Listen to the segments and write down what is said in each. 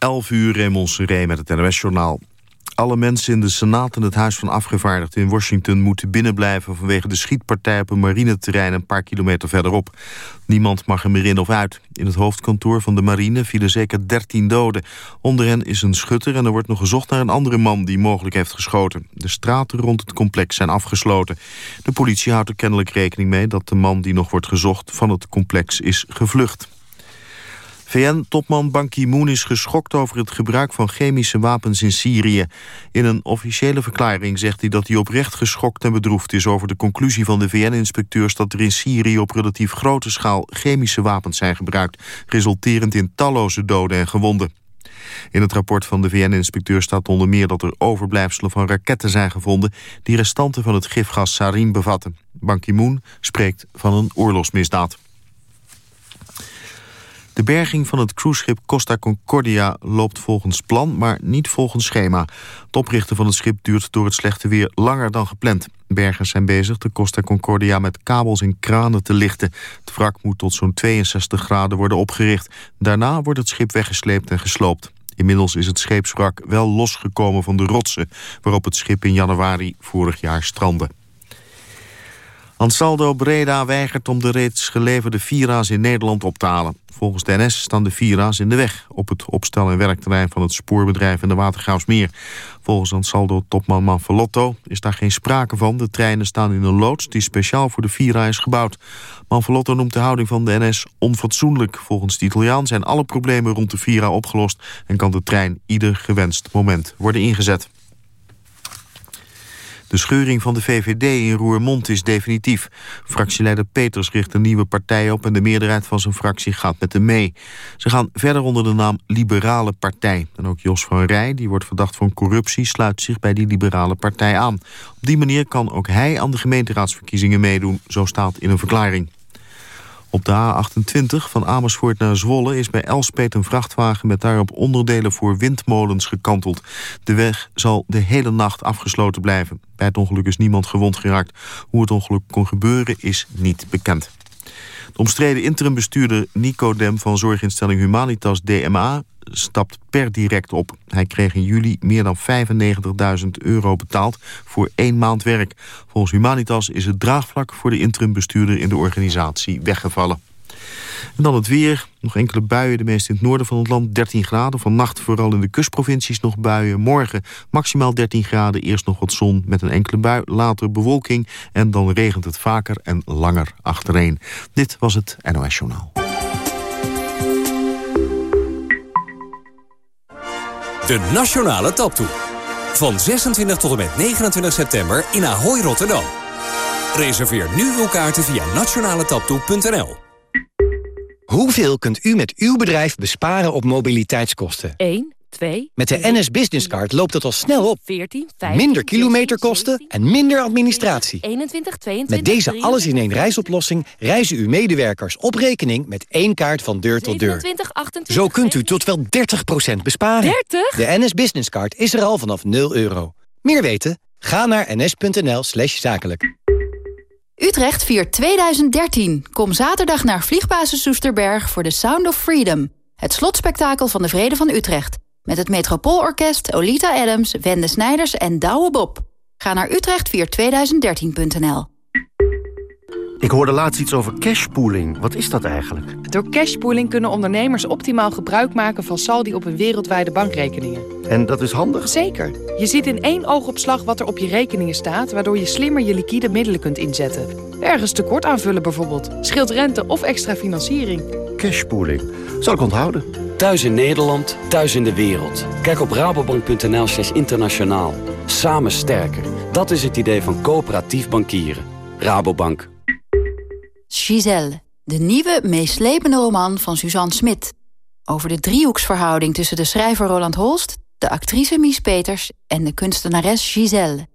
11 uur Raymond Seré met het NOS-journaal. Alle mensen in de Senaat en het Huis van Afgevaardigden in Washington... moeten binnenblijven vanwege de schietpartij op een marineterrein... een paar kilometer verderop. Niemand mag er meer in of uit. In het hoofdkantoor van de marine vielen zeker 13 doden. Onder hen is een schutter en er wordt nog gezocht naar een andere man... die mogelijk heeft geschoten. De straten rond het complex zijn afgesloten. De politie houdt er kennelijk rekening mee... dat de man die nog wordt gezocht van het complex is gevlucht. VN-topman Ban Ki-moon is geschokt over het gebruik van chemische wapens in Syrië. In een officiële verklaring zegt hij dat hij oprecht geschokt en bedroefd is over de conclusie van de VN-inspecteurs dat er in Syrië op relatief grote schaal chemische wapens zijn gebruikt, resulterend in talloze doden en gewonden. In het rapport van de VN-inspecteur staat onder meer dat er overblijfselen van raketten zijn gevonden die restanten van het gifgas sarin bevatten. Ban Ki-moon spreekt van een oorlogsmisdaad. De berging van het cruiseschip Costa Concordia loopt volgens plan, maar niet volgens schema. Het oprichten van het schip duurt door het slechte weer langer dan gepland. Bergers zijn bezig de Costa Concordia met kabels en kranen te lichten. Het wrak moet tot zo'n 62 graden worden opgericht. Daarna wordt het schip weggesleept en gesloopt. Inmiddels is het scheepswrak wel losgekomen van de rotsen... waarop het schip in januari vorig jaar strandde. Ansaldo Breda weigert om de reeds geleverde Vira's in Nederland op te halen. Volgens de NS staan de Vira's in de weg op het opstel- en werkterrein van het spoorbedrijf in de Watergraafsmeer. Volgens Ansaldo-topman Manfalotto is daar geen sprake van. De treinen staan in een loods die speciaal voor de Vira is gebouwd. Manfalotto noemt de houding van de NS onfatsoenlijk. Volgens de Italiaan zijn alle problemen rond de Vira opgelost en kan de trein ieder gewenst moment worden ingezet. De scheuring van de VVD in Roermond is definitief. Fractieleider Peters richt een nieuwe partij op... en de meerderheid van zijn fractie gaat met hem mee. Ze gaan verder onder de naam Liberale Partij. En ook Jos van Rij, die wordt verdacht van corruptie... sluit zich bij die Liberale Partij aan. Op die manier kan ook hij aan de gemeenteraadsverkiezingen meedoen... zo staat in een verklaring. Op de A28 van Amersfoort naar Zwolle is bij Elspet een vrachtwagen met daarop onderdelen voor windmolens gekanteld. De weg zal de hele nacht afgesloten blijven. Bij het ongeluk is niemand gewond geraakt. Hoe het ongeluk kon gebeuren is niet bekend. De omstreden interimbestuurder Nico Dem van zorginstelling Humanitas DMA stapt per direct op. Hij kreeg in juli meer dan 95.000 euro betaald voor één maand werk. Volgens Humanitas is het draagvlak voor de interimbestuurder in de organisatie weggevallen. En dan het weer. Nog enkele buien, de meest in het noorden van het land. 13 graden. Vannacht vooral in de kustprovincies nog buien. Morgen maximaal 13 graden. Eerst nog wat zon met een enkele bui. Later bewolking. En dan regent het vaker en langer achtereen. Dit was het NOS Journaal. De Nationale Taptoe. Van 26 tot en met 29 september in Ahoy, Rotterdam. Reserveer nu uw kaarten via nationaletaptoe.nl. Hoeveel kunt u met uw bedrijf besparen op mobiliteitskosten? 1, 2... Met de NS Business Card loopt het al snel op. 14, 15, Minder kilometerkosten 17, en minder administratie. 21, 22, Met deze alles-in-één reisoplossing reizen uw medewerkers op rekening met één kaart van deur tot deur. 27, 28, Zo kunt u tot wel 30% besparen. 30? De NS Business Card is er al vanaf 0 euro. Meer weten? Ga naar ns.nl slash zakelijk. Utrecht viert 2013. Kom zaterdag naar Vliegbasis Soesterberg voor The Sound of Freedom. Het slotspektakel van de Vrede van Utrecht. Met het Metropoolorkest, Olita Adams, Wende Snijders en Douwe Bob. Ga naar utrecht2013.nl. Ik hoorde laatst iets over cashpooling. Wat is dat eigenlijk? Door cashpooling kunnen ondernemers optimaal gebruik maken van saldi op hun wereldwijde bankrekeningen. En dat is handig? Zeker. Je ziet in één oogopslag wat er op je rekeningen staat, waardoor je slimmer je liquide middelen kunt inzetten. Ergens tekort aanvullen bijvoorbeeld. Scheelt rente of extra financiering. Cashpooling. Zal ik onthouden. Thuis in Nederland, thuis in de wereld. Kijk op rabobank.nl slash internationaal. Samen sterker. Dat is het idee van coöperatief bankieren. Rabobank. Giselle, de nieuwe, meeslepende roman van Suzanne Smit. Over de driehoeksverhouding tussen de schrijver Roland Holst... de actrice Mies Peters en de kunstenares Giselle.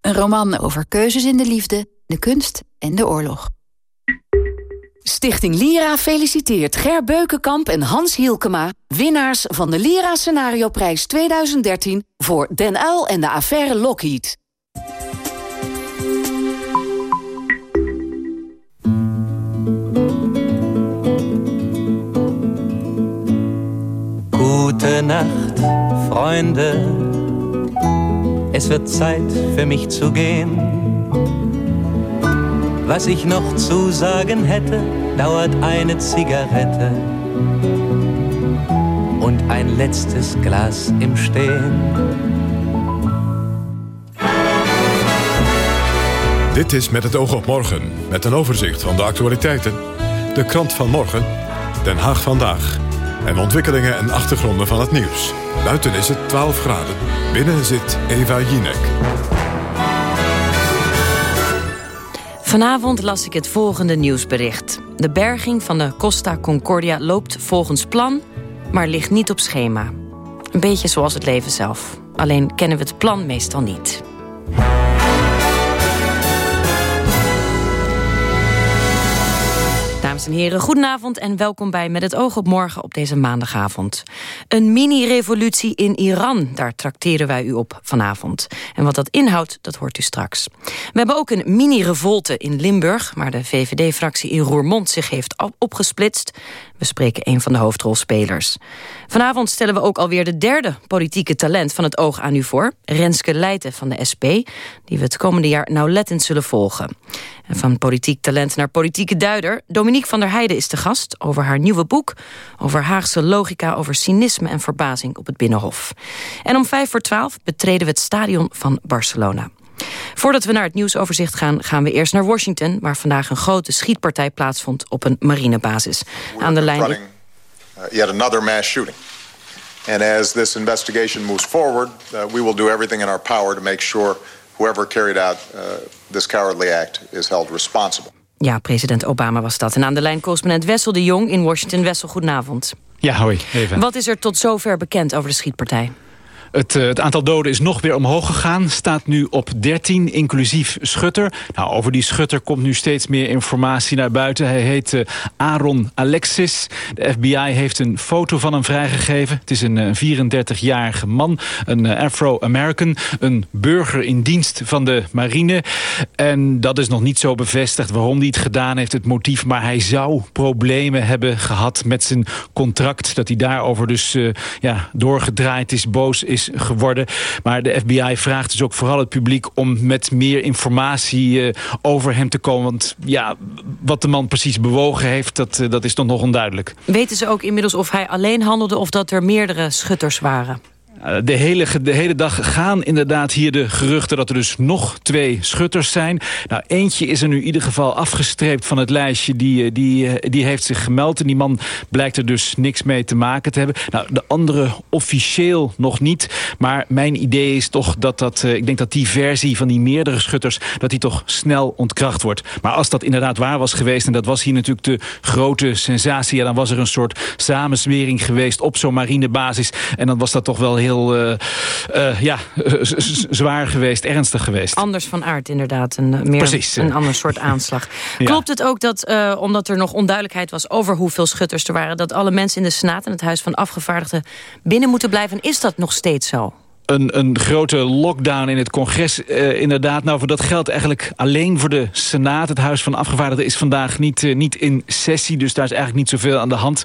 Een roman over keuzes in de liefde, de kunst en de oorlog. Stichting Lira feliciteert Ger Beukenkamp en Hans Hielkema... winnaars van de Lira Scenario Prijs 2013... voor Den Uil en de affaire Lockheed. Gute Nacht, Freunde. Es wird Zeit für mich zu gehen. Was ich noch zu sagen hätte, dauert eine Zigarette und ein letztes Glas im Stehen. Dit is Met het oog op morgen, met een overzicht van de actualiteiten. De krant van morgen, Den Haag vandaag. En ontwikkelingen en achtergronden van het nieuws. Buiten is het 12 graden, binnen zit Eva Jinek. Vanavond las ik het volgende nieuwsbericht. De berging van de Costa Concordia loopt volgens plan, maar ligt niet op schema. Een beetje zoals het leven zelf. Alleen kennen we het plan meestal niet. Dames en heren, goedenavond en welkom bij Met het oog op morgen op deze maandagavond. Een mini-revolutie in Iran, daar trakteren wij u op vanavond. En wat dat inhoudt, dat hoort u straks. We hebben ook een mini-revolte in Limburg... waar de VVD-fractie in Roermond zich heeft opgesplitst. We spreken een van de hoofdrolspelers. Vanavond stellen we ook alweer de derde politieke talent van het oog aan u voor. Renske Leijten van de SP, die we het komende jaar nauwlettend zullen volgen. En van politiek talent naar politieke duider. Dominique van der Heijden is de gast over haar nieuwe boek... over Haagse logica, over cynisme en verbazing op het Binnenhof. En om vijf voor twaalf betreden we het stadion van Barcelona. Voordat we naar het nieuwsoverzicht gaan, gaan we eerst naar Washington... waar vandaag een grote schietpartij plaatsvond op een marinebasis. Aan de lijn... Uh, yet another mass shooting. And as this investigation moves forward, uh, we will do everything in our power to make sure whoever carried out uh, this cowardly act is held responsible. Ja, president Obama was dat. En aan de lijn correspondent Wessel de Jong in Washington. Wessel, goedenavond. Ja, hoi, even. Wat is er tot zover bekend over de schietpartij? Het, uh, het, aantal doden is nog weer omhoog gegaan. Staat nu op 13, inclusief Schutter. Nou, over die Schutter komt nu steeds meer informatie naar buiten. Hij heet uh, Aaron Alexis. De FBI heeft een foto van hem vrijgegeven. Het is een uh, 34-jarige man, een Afro-American. Een burger in dienst van de marine. En dat is nog niet zo bevestigd waarom hij het gedaan heeft, het motief. Maar hij zou problemen hebben gehad met zijn contract. Dat hij daarover dus ja, doorgedraaid is, boos is geworden. Maar de FBI vraagt dus ook vooral het publiek om met meer informatie uh, over hem te komen. Want ja, wat de man precies bewogen heeft, dat, uh, dat is toch nog onduidelijk. Weten ze ook inmiddels of hij alleen handelde of dat er meerdere schutters waren? De hele, de hele dag gaan inderdaad hier de geruchten dat er dus nog twee schutters zijn. Nou, eentje is er nu in ieder geval afgestreept van het lijstje. Die, die, die heeft zich gemeld en die man blijkt er dus niks mee te maken te hebben. Nou, de andere officieel nog niet. Maar mijn idee is toch dat dat... ik denk dat die versie van die meerdere schutters... dat die toch snel ontkracht wordt. Maar als dat inderdaad waar was geweest... en dat was hier natuurlijk de grote sensatie... Dan was er een soort samenswering geweest op zo'n marinebasis. En dan was dat toch wel heel heel uh, uh, ja, zwaar geweest, ernstig geweest. Anders van aard inderdaad, een, meer Precies. een ander soort aanslag. ja. Klopt het ook dat, uh, omdat er nog onduidelijkheid was over hoeveel schutters er waren... dat alle mensen in de Senaat en het Huis van Afgevaardigden binnen moeten blijven? Is dat nog steeds zo? Een, een grote lockdown in het congres. Uh, inderdaad, nou voor dat geldt eigenlijk alleen voor de Senaat. Het Huis van Afgevaardigden is vandaag niet, uh, niet in sessie. Dus daar is eigenlijk niet zoveel aan de hand.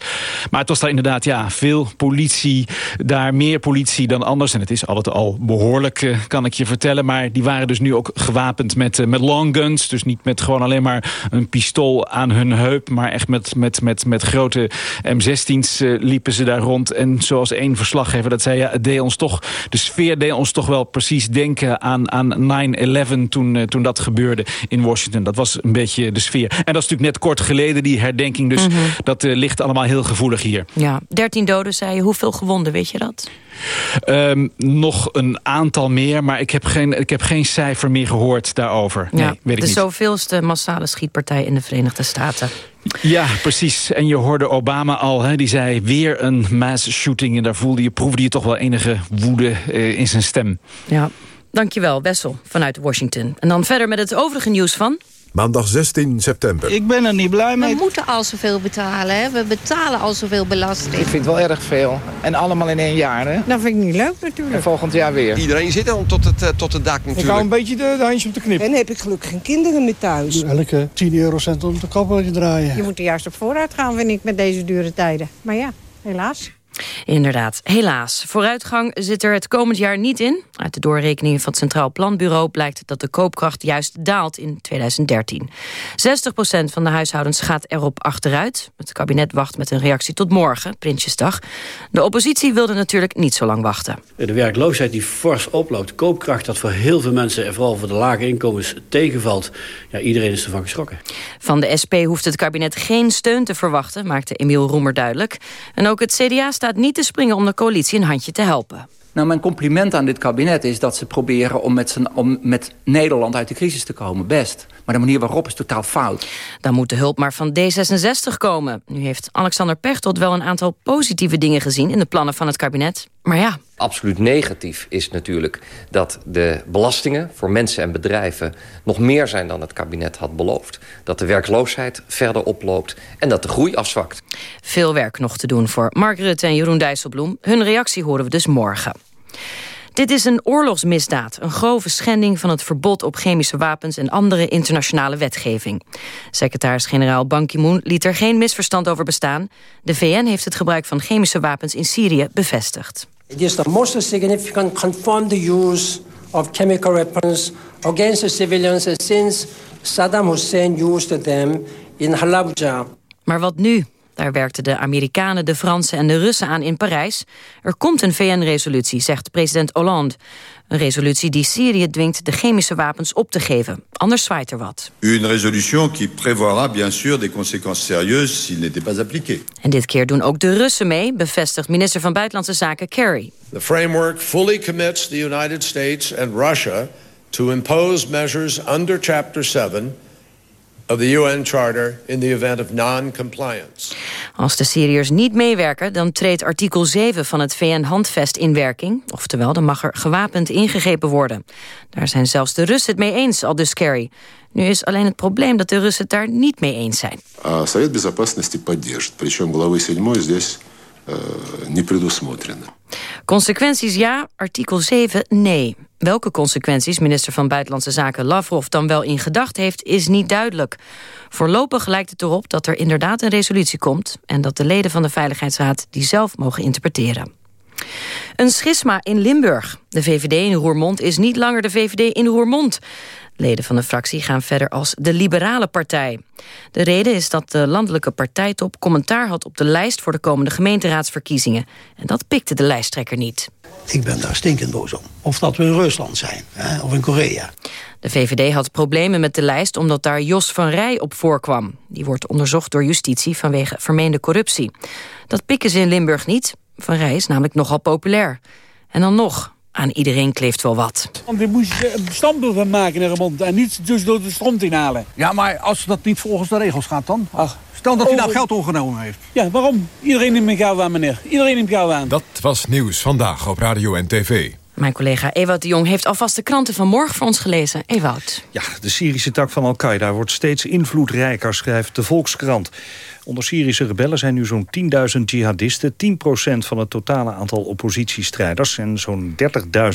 Maar het was daar inderdaad ja, veel politie. Daar meer politie dan anders. En het is altijd al behoorlijk, uh, kan ik je vertellen. Maar die waren dus nu ook gewapend met, met long guns. Dus niet met gewoon alleen maar een pistool aan hun heup. Maar echt met, met, met, met grote M16's liepen ze daar rond. En zoals één verslaggever dat zei, ja, het deed ons toch... De sfeer deed ons toch wel precies denken aan, aan 9-11 toen, uh, toen dat gebeurde in Washington. Dat was een beetje de sfeer. En dat is natuurlijk net kort geleden, die herdenking. Dus mm -hmm. dat uh, ligt allemaal heel gevoelig hier. Ja, 13 doden, zei je. Hoeveel gewonden, weet je dat? Um, nog een aantal meer, maar ik heb geen, ik heb geen cijfer meer gehoord daarover. Nee, ja, weet ik de niet. zoveelste massale schietpartij in de Verenigde Staten. Ja, precies. En je hoorde Obama al, hè, die zei weer een mass shooting. En daar voelde je, proefde je toch wel enige woede uh, in zijn stem. Ja, dankjewel Wessel vanuit Washington. En dan verder met het overige nieuws van... Maandag 16 september. Ik ben er niet blij mee. We moeten al zoveel betalen, hè? We betalen al zoveel belasting. Ik vind het wel erg veel. En allemaal in één jaar, hè? Dat vind ik niet leuk, natuurlijk. En volgend jaar weer. Iedereen zit dan tot het, uh, tot het dak, natuurlijk. Ik hou een beetje de, de handjes op de knip. En heb ik gelukkig geen kinderen meer thuis. Elke 10 eurocent om de kop te draaien. Je moet er juist op vooruit gaan, vind ik, met deze dure tijden. Maar ja, helaas. Inderdaad, helaas. Vooruitgang zit er het komend jaar niet in. Uit de doorrekeningen van het Centraal Planbureau blijkt dat de koopkracht juist daalt in 2013. 60% van de huishoudens gaat erop achteruit. Het kabinet wacht met een reactie tot morgen, Prinsjesdag. De oppositie wilde natuurlijk niet zo lang wachten. De werkloosheid die fors oploopt, de koopkracht dat voor heel veel mensen... en vooral voor de lage inkomens tegenvalt. Ja, iedereen is ervan geschrokken. Van de SP hoeft het kabinet geen steun te verwachten, maakte Emiel Roemer duidelijk. En ook het CDA staat niet te springen om de coalitie een handje te helpen. Nou, mijn compliment aan dit kabinet is dat ze proberen om met, om met Nederland uit de crisis te komen. Best. Maar de manier waarop is totaal fout. Dan moet de hulp maar van D66 komen. Nu heeft Alexander Pechtold wel een aantal positieve dingen gezien... in de plannen van het kabinet. Maar ja... Absoluut negatief is natuurlijk dat de belastingen voor mensen en bedrijven... nog meer zijn dan het kabinet had beloofd. Dat de werkloosheid verder oploopt en dat de groei afzwakt. Veel werk nog te doen voor Mark Rutte en Jeroen Dijsselbloem. Hun reactie horen we dus morgen. Dit is een oorlogsmisdaad, een grove schending van het verbod op chemische wapens en andere internationale wetgeving. Secretaris-generaal Ban Ki-moon liet er geen misverstand over bestaan. De VN heeft het gebruik van chemische wapens in Syrië bevestigd. It is the most significant confirmed use of chemical weapons against the civilians since Saddam Hussein used them in Halabja. Maar wat nu? Daar werkten de Amerikanen, de Fransen en de Russen aan in Parijs. Er komt een VN-resolutie, zegt president Hollande. Een resolutie die Syrië dwingt de chemische wapens op te geven. Anders zwaait er wat. Une résolution qui prévoira bien sûr des conséquences sérieuses s'il n'était pas appliqué. En dit keer doen ook de Russen mee, bevestigt minister van Buitenlandse Zaken Kerry. The framework fully commits the United States and Russia to impose measures under Chapter 7 of the UN Charter in the event of non-compliance. Als de Syriërs niet meewerken, dan treedt artikel 7 van het VN-handvest in werking. Oftewel, dan mag er gewapend ingegrepen worden. Daar zijn zelfs de Russen het mee eens, al dus Kerry. Nu is alleen het probleem dat de Russen het daar niet mee eens zijn. Совет Безопасности поддержит. Причем главы 7 здесь не предусмотрено. Consequenties ja, artikel 7 nee. Welke consequenties minister van Buitenlandse Zaken Lavrov dan wel in gedacht heeft, is niet duidelijk. Voorlopig lijkt het erop dat er inderdaad een resolutie komt... en dat de leden van de Veiligheidsraad die zelf mogen interpreteren. Een schisma in Limburg. De VVD in Roermond is niet langer de VVD in Roermond. Leden van de fractie gaan verder als de Liberale Partij. De reden is dat de landelijke partijtop commentaar had op de lijst... voor de komende gemeenteraadsverkiezingen. En dat pikte de lijsttrekker niet. Ik ben daar stinkend boos om. Of dat we in Rusland zijn, hè, of in Korea. De VVD had problemen met de lijst omdat daar Jos van Rij op voorkwam. Die wordt onderzocht door justitie vanwege vermeende corruptie. Dat pikken ze in Limburg niet. Van Rij is namelijk nogal populair. En dan nog, aan iedereen kleeft wel wat. Want je moest een standbeeld van maken in Remond en niet dus door de stront inhalen. Ja, maar als dat niet volgens de regels gaat dan? Ach, Stel dat hij nou geld ongenomen heeft. Ja, waarom? Iedereen neemt gauw aan, meneer. Iedereen neemt gauw aan. Dat was Nieuws Vandaag op Radio en TV. Mijn collega Ewout de Jong heeft alvast de kranten van morgen voor ons gelezen. Ewout. Ja, de Syrische tak van Al-Qaeda wordt steeds invloedrijker, schrijft de Volkskrant. Onder Syrische rebellen zijn nu zo'n 10.000 jihadisten... 10% van het totale aantal oppositiestrijders... en zo'n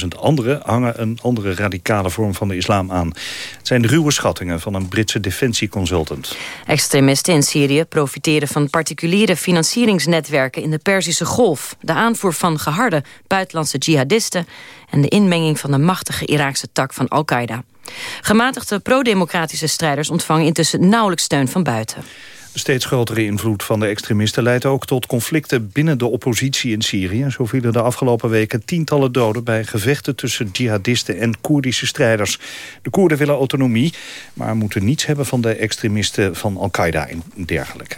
30.000 anderen hangen een andere radicale vorm van de islam aan. Het zijn ruwe schattingen van een Britse defensieconsultant. Extremisten in Syrië profiteren van particuliere financieringsnetwerken... in de Perzische Golf, de aanvoer van geharde buitenlandse jihadisten... en de inmenging van de machtige Iraakse tak van Al-Qaeda. Gematigde pro-democratische strijders ontvangen intussen nauwelijks steun van buiten. De steeds grotere invloed van de extremisten leidt ook tot conflicten binnen de oppositie in Syrië. Zo vielen de afgelopen weken tientallen doden bij gevechten tussen jihadisten en Koerdische strijders. De Koerden willen autonomie, maar moeten niets hebben van de extremisten van Al-Qaeda en dergelijke.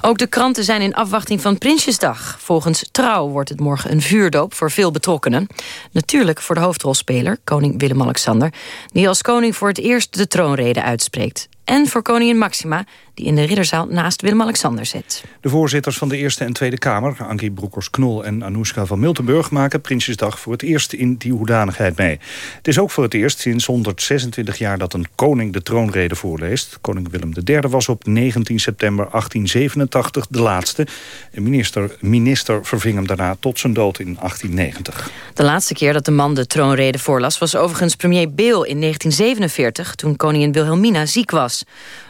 Ook de kranten zijn in afwachting van Prinsjesdag. Volgens Trouw wordt het morgen een vuurdoop voor veel betrokkenen. Natuurlijk voor de hoofdrolspeler, koning Willem-Alexander... die als koning voor het eerst de troonrede uitspreekt en voor koningin Maxima, die in de ridderzaal naast Willem-Alexander zit. De voorzitters van de Eerste en Tweede Kamer, Ankie Broekers-Knol en Anoushka van Miltenburg... maken Prinsjesdag voor het eerst in die hoedanigheid mee. Het is ook voor het eerst sinds 126 jaar dat een koning de troonrede voorleest. Koning Willem III was op 19 september 1887 de laatste. Een minister, minister verving hem daarna tot zijn dood in 1890. De laatste keer dat de man de troonrede voorlas... was overigens premier Beel in 1947, toen koningin Wilhelmina ziek was.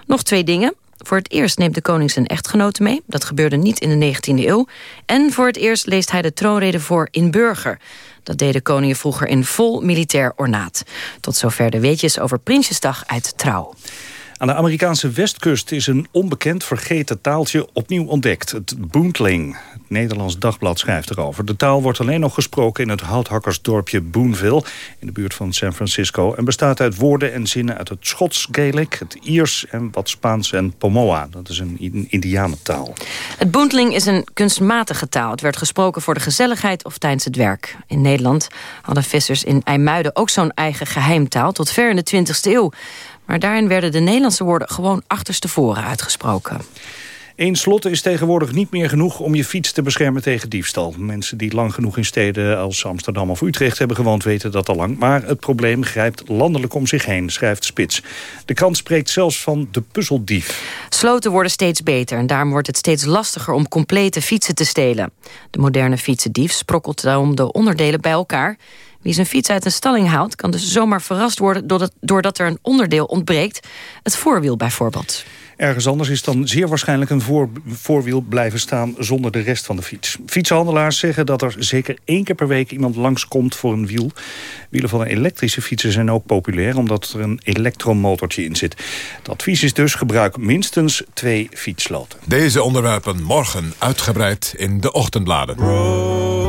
Nog twee dingen. Voor het eerst neemt de koning zijn echtgenote mee. Dat gebeurde niet in de 19e eeuw. En voor het eerst leest hij de troonrede voor in burger. Dat deden koningen vroeger in vol militair ornaat. Tot zover de weetjes over Prinsjesdag uit Trouw. Aan de Amerikaanse westkust is een onbekend vergeten taaltje opnieuw ontdekt. Het Boontling. Het Nederlands Dagblad schrijft erover. De taal wordt alleen nog gesproken in het houthakkersdorpje Boonville... in de buurt van San Francisco... en bestaat uit woorden en zinnen uit het Schots Gaelic... het Iers en wat Spaans en Pomoa. Dat is een indianentaal. Het Boontling is een kunstmatige taal. Het werd gesproken voor de gezelligheid of tijdens het werk. In Nederland hadden vissers in IJmuiden ook zo'n eigen geheimtaal... tot ver in de 20e eeuw. Maar daarin werden de Nederlandse woorden gewoon achterstevoren uitgesproken. Eén slot is tegenwoordig niet meer genoeg om je fiets te beschermen tegen diefstal. Mensen die lang genoeg in steden als Amsterdam of Utrecht hebben gewoond weten dat al lang. Maar het probleem grijpt landelijk om zich heen, schrijft Spits. De krant spreekt zelfs van de puzzeldief. Sloten worden steeds beter en daarom wordt het steeds lastiger om complete fietsen te stelen. De moderne fietsendief sprokkelt daarom de onderdelen bij elkaar wie zijn fiets uit een stalling haalt... kan dus zomaar verrast worden doordat, doordat er een onderdeel ontbreekt. Het voorwiel bijvoorbeeld. Ergens anders is dan zeer waarschijnlijk een voor, voorwiel blijven staan zonder de rest van de fiets. Fietshandelaars zeggen dat er zeker één keer per week iemand langskomt voor een wiel. Wielen van een elektrische fietsen zijn ook populair omdat er een elektromotortje in zit. Het advies is dus gebruik minstens twee fietsloten. Deze onderwerpen morgen uitgebreid in de ochtendbladen.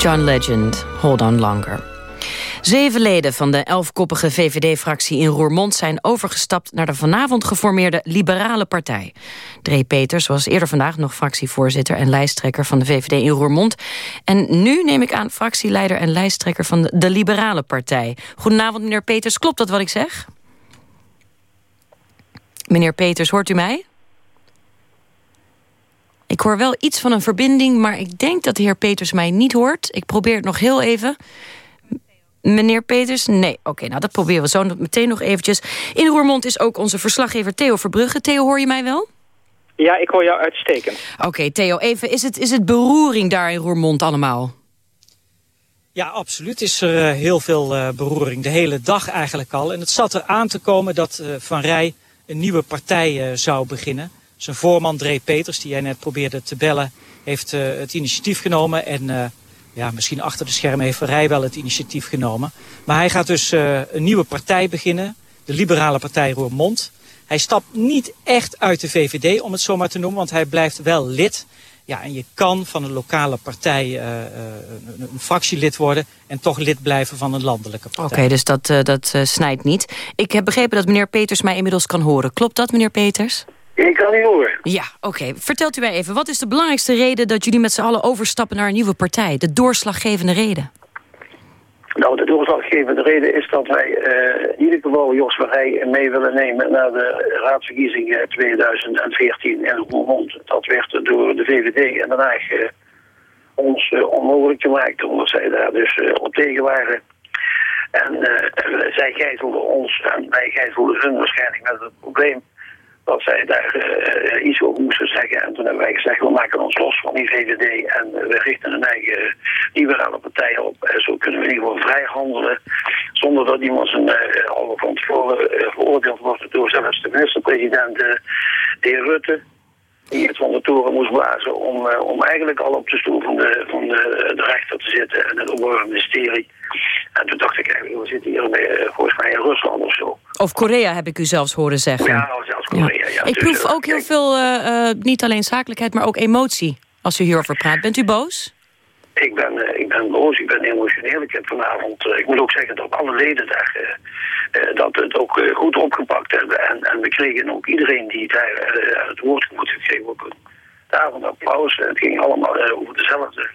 John Legend, Hold On Longer. Zeven leden van de elfkoppige VVD-fractie in Roermond... zijn overgestapt naar de vanavond geformeerde Liberale Partij. Dree Peters was eerder vandaag nog fractievoorzitter... en lijsttrekker van de VVD in Roermond. En nu neem ik aan fractieleider en lijsttrekker van de, de Liberale Partij. Goedenavond, meneer Peters. Klopt dat wat ik zeg? Meneer Peters, hoort u mij? Ik hoor wel iets van een verbinding, maar ik denk dat de heer Peters mij niet hoort. Ik probeer het nog heel even. Meneer Peters? Nee. Oké, nou dat proberen we zo meteen nog eventjes. In Roermond is ook onze verslaggever Theo Verbrugge. Theo, hoor je mij wel? Ja, ik hoor jou uitstekend. Oké, Theo, even, is het, is het beroering daar in Roermond allemaal? Ja, absoluut is er uh, heel veel uh, beroering. De hele dag eigenlijk al. En het zat er aan te komen dat uh, Van Rij een nieuwe partij zou beginnen Zijn voorman, Dre Peters, die jij net probeerde te bellen, heeft het initiatief genomen. En ja, misschien achter de schermen heeft Rij wel het initiatief genomen. Maar hij gaat dus een nieuwe partij beginnen. De liberale partij Roermond. Hij stapt niet echt uit de VVD, om het zo maar te noemen. Want hij blijft wel lid. Ja, en je kan van een lokale partij een, een, fractielid worden... en toch lid blijven van een landelijke partij. Oké, dus dat, dat snijdt niet. Ik heb begrepen dat meneer Peters mij inmiddels kan horen. Klopt dat, meneer Peters? Ik kan niet horen. Ja, oké. Vertelt u mij even, wat is de belangrijkste reden... dat jullie met z'n allen overstappen naar een nieuwe partij? De doorslaggevende reden? Nou, de doorslaggevende reden is dat wij uh, in ieder geval Jos mee willen nemen naar de raadsverkiezingen 2014 in Roermond. Dat werd door de VVD en Den Haag uh, ons uh, onmogelijk gemaakt, omdat zij daar dus op tegen waren. En zij gijzelden ons en wij gijzelden hun waarschijnlijk met het probleem dat zij daar uh, iets over moesten zeggen. En toen hebben wij gezegd, we maken ons los van die VVD en we richten een eigen liberale partij op. En zo kunnen we in ieder geval vrij handelen, zonder dat iemand zijn, uh, al van veroordeeld wordt door zelfs de minister-president, de heer Rutte die het van de toren moest blazen om, uh, om eigenlijk al op de stoel van de, van de, de rechter te zitten en het openbaar ministerie. En toen dacht ik eigenlijk, we zitten hier uh, volgens mij in Rusland of zo. Of Korea heb ik u zelfs horen zeggen. Ja, zelfs Korea, ja. ja ik dus, proef ook heel veel, uh, niet alleen zakelijkheid, maar ook emotie als u hierover praat. Bent u boos? Ik ben, uh, ik ben boos, ik ben emotioneel. Ik heb vanavond, uh, ik moet ook zeggen dat alle leden daar uh, dat het ook goed opgepakt hebben. En, en we kregen ook iedereen die daar het woord moet geven ook een avond applaus. Het ging allemaal over dezelfde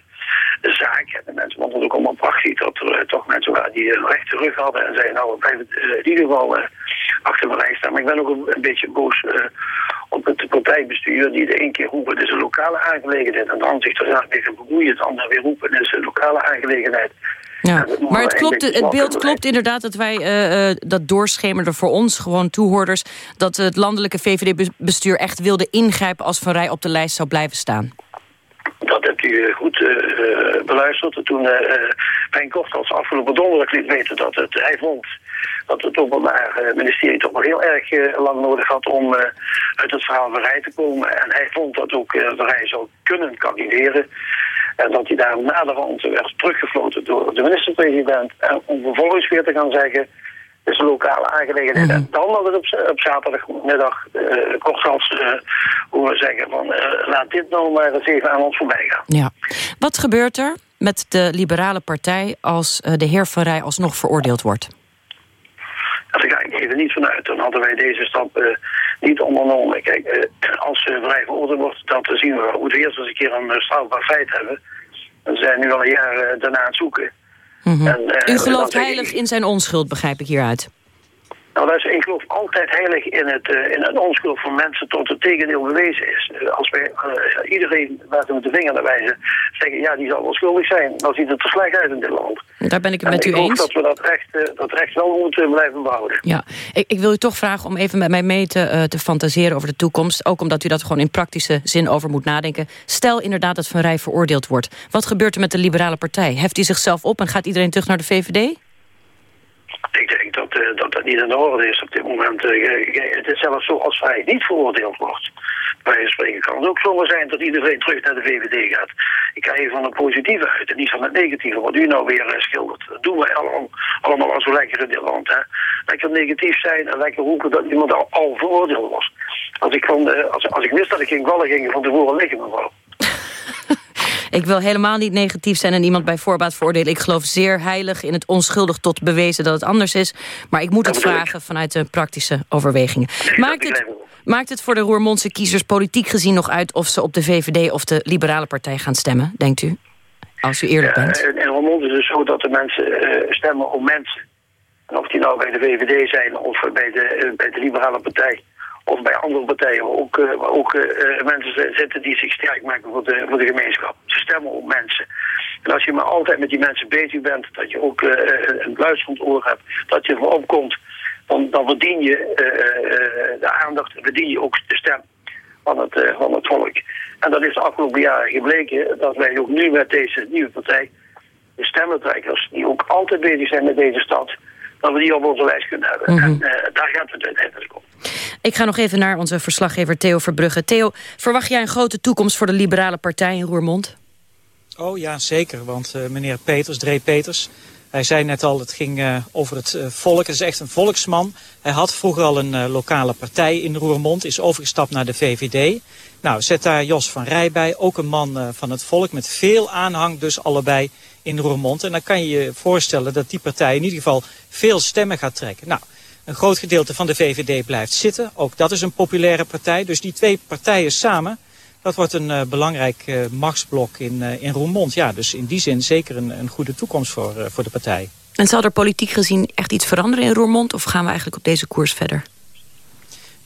de zaak. En de mensen vonden het ook allemaal prachtig dat er toch mensen waren die een rechte rug hadden. En zeiden nou, we blijven in ieder geval achter mijn rij staan. Maar ik ben ook een, een beetje boos op het partijbestuur die de een keer roepen het is een lokale aangelegenheid en dan zich er mee gaan bemoeien, dan weer roepen het is een lokale aangelegenheid. Ja, maar het, klopt, het beeld klopt inderdaad dat wij uh, dat doorschemerde voor ons, gewoon toehoorders, dat het landelijke VVD-bestuur echt wilde ingrijpen als Van Rij op de lijst zou blijven staan. U goed uh, beluisterd. Toen uh, Pijn als afgelopen donderdag liet weten dat het, hij vond dat het openbaar ministerie toch nog heel erg lang nodig had om uit het verhaal van Rij te komen. En hij vond dat ook uh, Rij zou kunnen kandideren. En dat hij daar naderhand werd teruggefloten door de minister-president. En om vervolgens weer te gaan zeggen, is een lokale aangelegenheid. En dan hadden we op, op zaterdagmiddag uh, kortgans uh, horen zeggen van uh, laat dit nou maar eens even aan ons voorbij gaan. Ja. Wat gebeurt er met de liberale partij als de heer Van Rij alsnog veroordeeld wordt? Daar ga ik even niet vanuit. Dan hadden wij deze stap niet ondernomen. Kijk, als uh, vrij veroordeeld wordt, dat zien we. We moeten eerst eens een keer een strafbaar feit hebben. We zijn nu al een jaar daarna aan het zoeken. Mm -hmm. en, U gelooft heilig in zijn onschuld, begrijp ik hieruit. Nou, dat is, ik geloof altijd heilig in het, uh, in het onschuld van mensen tot het tegendeel bewezen is. Uh, als wij uh, iedereen waar we met de vinger naar wijzen, zeggen ja, die zal wel schuldig zijn, dan ziet het er slecht uit in dit land. Daar ben ik het en met u ik eens. dat we dat recht, dat recht wel moeten blijven behouden. Ja, ik, ik, wil u toch vragen om even met mij mee te, te fantaseren over de toekomst. Ook omdat u dat gewoon in praktische zin over moet nadenken. Stel inderdaad dat Van Rij veroordeeld wordt. Wat gebeurt er met de Liberale Partij? Heft hij zichzelf op en gaat iedereen terug naar de VVD? Ik denk dat, uh, dat dat niet in de orde is op dit moment. Uh, het is zelfs zo als hij niet veroordeeld wordt. Bij spreken kan het ook zomaar zijn dat iedereen terug naar de VVD gaat. Ik ga even van het positieve uit en niet van het negatieve. Wat u nou weer uh, schildert. Dat doen wij allemaal, allemaal al zo lekker in dit land. Lekker negatief zijn en lekker roepen dat iemand al, veroordeeld was. Als ik, van, als, als ik wist dat ik ging vallen, ging van tevoren liggen mevrouw. Ik wil helemaal niet negatief zijn en iemand bij voorbaat veroordelen. Ik geloof zeer heilig in het onschuldig tot bewezen dat het anders is. Maar ik moet het vragen vanuit de praktische overwegingen. Maakt het, maakt het voor de Roermondse kiezers politiek gezien nog uit... of ze op de VVD of de Liberale Partij gaan stemmen, denkt u? Als u eerlijk bent. In Roermond is het zo dat de mensen uh, stemmen om mensen. En of die nou bij de VVD zijn of bij de, uh, bij de Liberale Partij of bij andere partijen waar ook, waar ook uh, mensen zitten die zich sterk maken voor de, voor de gemeenschap. Ze stemmen op mensen. En als je maar altijd met die mensen bezig bent, dat je ook een luisterend oor hebt, dat je ervoor opkomt, dan, dan verdien je de aandacht, verdien je ook de stem van het, van het volk. En dat is de afgelopen jaren gebleken, dat wij ook nu met deze nieuwe partij, de stemmentrekkers, die ook altijd bezig zijn met deze stad, dat we die op onze lijst kunnen hebben. Mm -hmm. En daar gaat het uiteindelijk om. Ik ga nog even naar onze verslaggever Theo Verbrugge. Theo, verwacht jij een grote toekomst voor de Liberale Partij in Roermond? Oh ja, zeker. Want uh, meneer Peters, Dree Peters... Hij zei net al, het ging uh, over het uh, volk. Het is echt een volksman. Hij had vroeger al een lokale partij in Roermond. Is overgestapt naar de VVD. Nou, zet daar Jos van Rij bij. Ook een man van het volk met veel aanhang dus allebei in Roermond. En dan kan je je voorstellen dat die partij in ieder geval veel stemmen gaat trekken. Nou, een groot gedeelte van de VVD blijft zitten. Ook dat is een populaire partij. Dus die twee partijen samen dat wordt een uh, belangrijk uh, machtsblok in, uh, in Roermond. Ja, dus in die zin zeker een, een goede toekomst voor, voor de partij. En zal er politiek gezien echt iets veranderen in Roermond? Of gaan we eigenlijk op deze koers verder?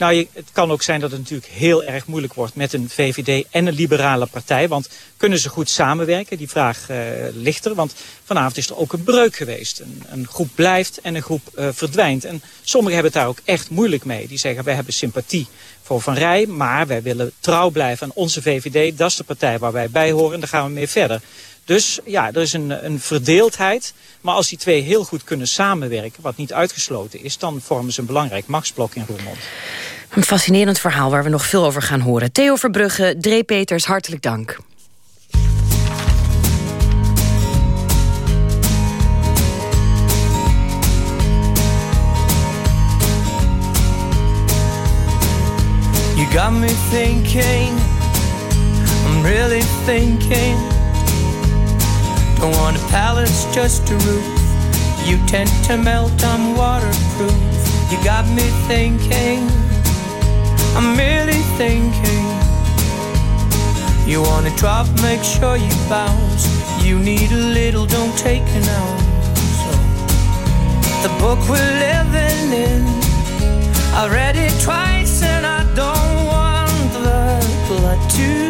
Nou, het kan ook zijn dat het natuurlijk heel erg moeilijk wordt met een VVD en een liberale partij. Want kunnen ze goed samenwerken? Die vraag uh, ligt er. Want vanavond is er ook een breuk geweest. Een, een groep blijft en een groep uh, verdwijnt. En sommigen hebben het daar ook echt moeilijk mee. Die zeggen, wij hebben sympathie voor Van Rij, maar wij willen trouw blijven aan onze VVD. Dat is de partij waar wij bij horen en daar gaan we mee verder. Dus ja, er is een, een verdeeldheid. Maar als die twee heel goed kunnen samenwerken, wat niet uitgesloten is... dan vormen ze een belangrijk machtsblok in Roermond. Een fascinerend verhaal waar we nog veel over gaan horen. Theo Verbrugge, Dree Peters, hartelijk dank. You got me thinking, I'm really thinking. Don't want a palace, just a roof. You tend to melt, I'm waterproof. You got me thinking, I'm really thinking. You wanna drop, make sure you bounce. You need a little, don't take an ounce. So, the book we're living in, I read it twice and I don't want the blood to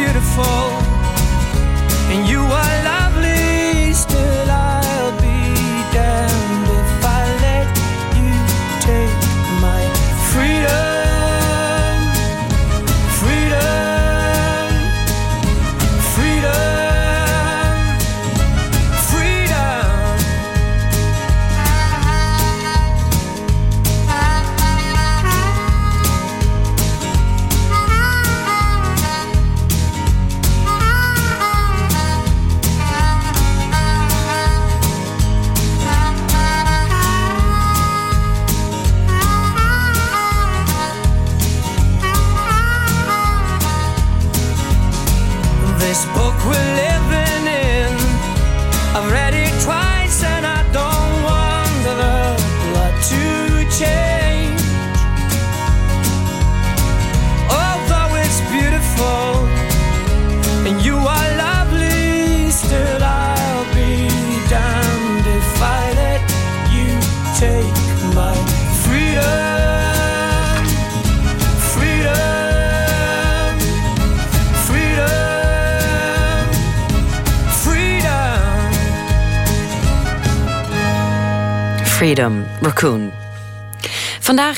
beautiful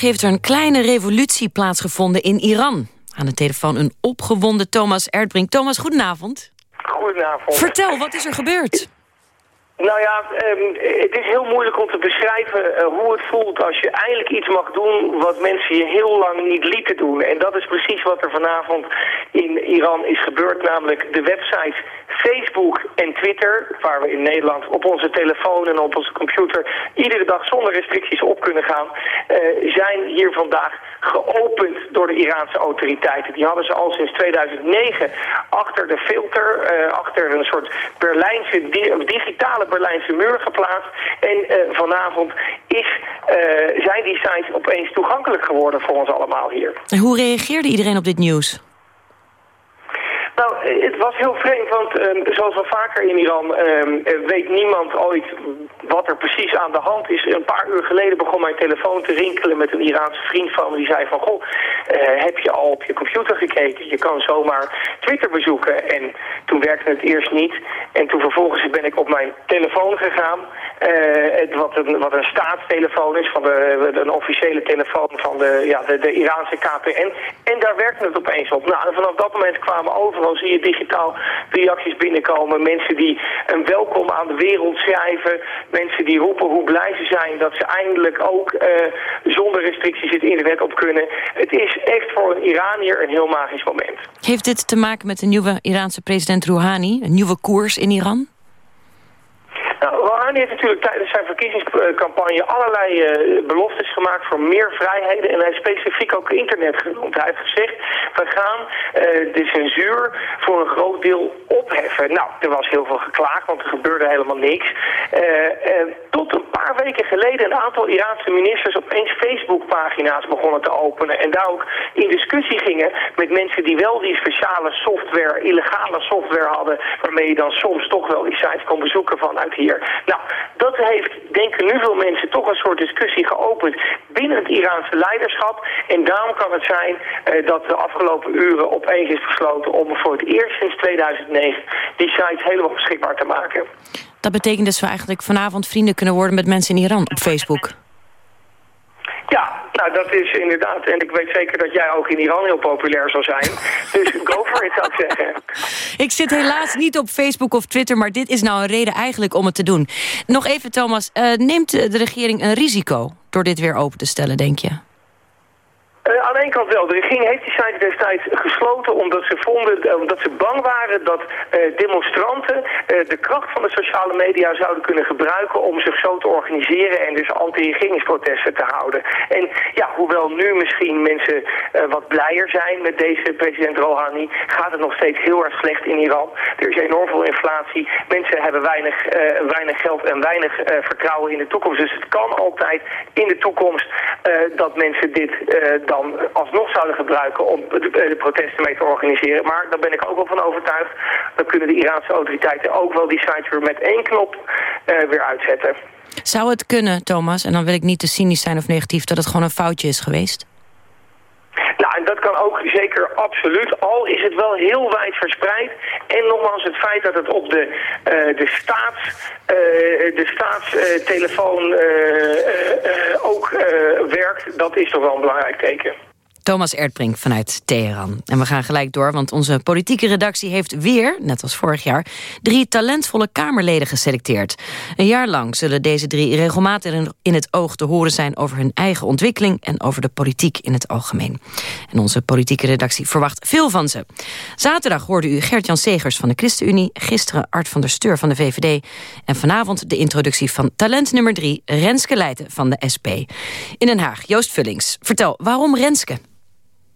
heeft er een kleine revolutie plaatsgevonden in Iran. Aan de telefoon een opgewonden Thomas Erdbrink. Thomas, goedenavond. Goedenavond. Vertel, wat is er gebeurd? Nou ja, ehm, het is heel moeilijk om te beschrijven eh, hoe het voelt als je eindelijk iets mag doen wat mensen je heel lang niet lieten doen. En dat is precies wat er vanavond in Iran is gebeurd, namelijk de websites Facebook en Twitter, waar we in Nederland op onze telefoon en op onze computer iedere dag zonder restricties op kunnen gaan, uh, zijn hier vandaag geopend door de Iraanse autoriteiten. Die hadden ze al sinds 2009 achter de filter, uh, achter een soort Berlijnse, di digitale Berlijnse muur geplaatst. En uh, vanavond is, zijn die sites opeens toegankelijk geworden voor ons allemaal hier. En hoe reageerde iedereen op dit nieuws? Nou, het was heel vreemd, want um, zoals wel vaker in Iran um, weet niemand ooit wat er precies aan de hand is. Een paar uur geleden begon mijn telefoon te rinkelen met een Iraanse vriend van me. Die zei van, goh, uh, heb je al op je computer gekeken? Je kan zomaar Twitter bezoeken. En toen werkte het eerst niet. En toen vervolgens ben ik op mijn telefoon gegaan. Uh, wat, een, wat een staatstelefoon is, van de, een officiële telefoon van de, ja, de Iraanse KPN. En daar werkte het opeens op. Nou, en vanaf dat moment kwamen overal, zie je digitaal reacties binnenkomen. Mensen die een welkom aan de wereld schrijven. Mensen die roepen hoe blij ze zijn dat ze eindelijk ook uh, zonder restricties het internet op kunnen. Het is echt voor een Iranier een heel magisch moment. Heeft dit te maken met de nieuwe Iraanse president Rouhani? Een nieuwe koers in Iran? Nou, Rouhani heeft natuurlijk tijdens zijn verkiezingscampagne allerlei uh, beloftes gemaakt voor meer vrijheden. En hij heeft specifiek ook internet genoemd. Hij heeft gezegd, we gaan uh, de censuur voor een groot deel opheffen. Nou, er was heel veel geklaagd, want er gebeurde helemaal niks. Uh, tot een paar weken geleden een aantal Iraanse ministers opeens Facebookpagina's begonnen te openen. En daar ook in discussie gingen met mensen die wel die speciale software, illegale software hadden. Waarmee je dan soms toch wel die sites kon bezoeken vanuit hier. Nou, dat heeft, denken nu veel mensen, toch een soort discussie geopend binnen het Iraanse leiderschap. En daarom kan het zijn uh, dat de afgelopen uren opeens is besloten om voor het eerst sinds 2009 die sites helemaal beschikbaar te maken. Dat betekent dus we eigenlijk vanavond vrienden kunnen worden met mensen in Iran op Facebook. Ja, nou dat is inderdaad, en ik weet zeker dat jij ook in Iran heel populair zal zijn. Dus go for it, zou ik zeggen. Ik zit helaas niet op Facebook of Twitter, maar dit is nou een reden eigenlijk om het te doen. Nog even Thomas, uh, neemt de regering een risico door dit weer open te stellen, denk je? Uh, aan de ene kant wel. De regering heeft die site destijds gesloten omdat ze vonden, omdat ze bang waren dat uh, demonstranten uh, de kracht van de sociale media zouden kunnen gebruiken om zich zo te organiseren en dus anti-regeringsprotesten te houden. En ja, hoewel nu misschien mensen wat blijer zijn met deze president Rouhani, gaat het nog steeds heel erg slecht in Iran. Er is enorm veel inflatie. Mensen hebben weinig, weinig geld en weinig vertrouwen in de toekomst. Dus het kan altijd in de toekomst dat mensen dit dan alsnog zouden gebruiken om de, de, protesten mee te organiseren. Maar daar ben ik ook wel van overtuigd. Dan kunnen de Iraanse autoriteiten ook wel die sites weer met één knop uh, weer uitzetten. Zou het kunnen, Thomas, en dan wil ik niet te cynisch zijn of negatief... dat het gewoon een foutje is geweest? Nou, en dat kan ook zeker absoluut. Al is het wel heel wijd verspreid. En nogmaals, het feit dat het op de, uh, de staats, uh, de staatstelefoon uh, ook werkt, dat is toch wel een belangrijk teken. Thomas Erdbrink vanuit Teheran. En we gaan gelijk door, want onze politieke redactie heeft weer, net als vorig jaar, drie talentvolle Kamerleden geselecteerd. Een jaar lang zullen deze drie regelmatig in het oog te horen zijn over hun eigen ontwikkeling en over de politiek in het algemeen. En onze politieke redactie verwacht veel van ze. Zaterdag hoorde u Gert-Jan Segers van de ChristenUnie, gisteren Art van der Steur van de VVD en vanavond de introductie van talent nummer drie, Renske Leijten van de SP. In Den Haag, Joost Vullings. Vertel, waarom Renske?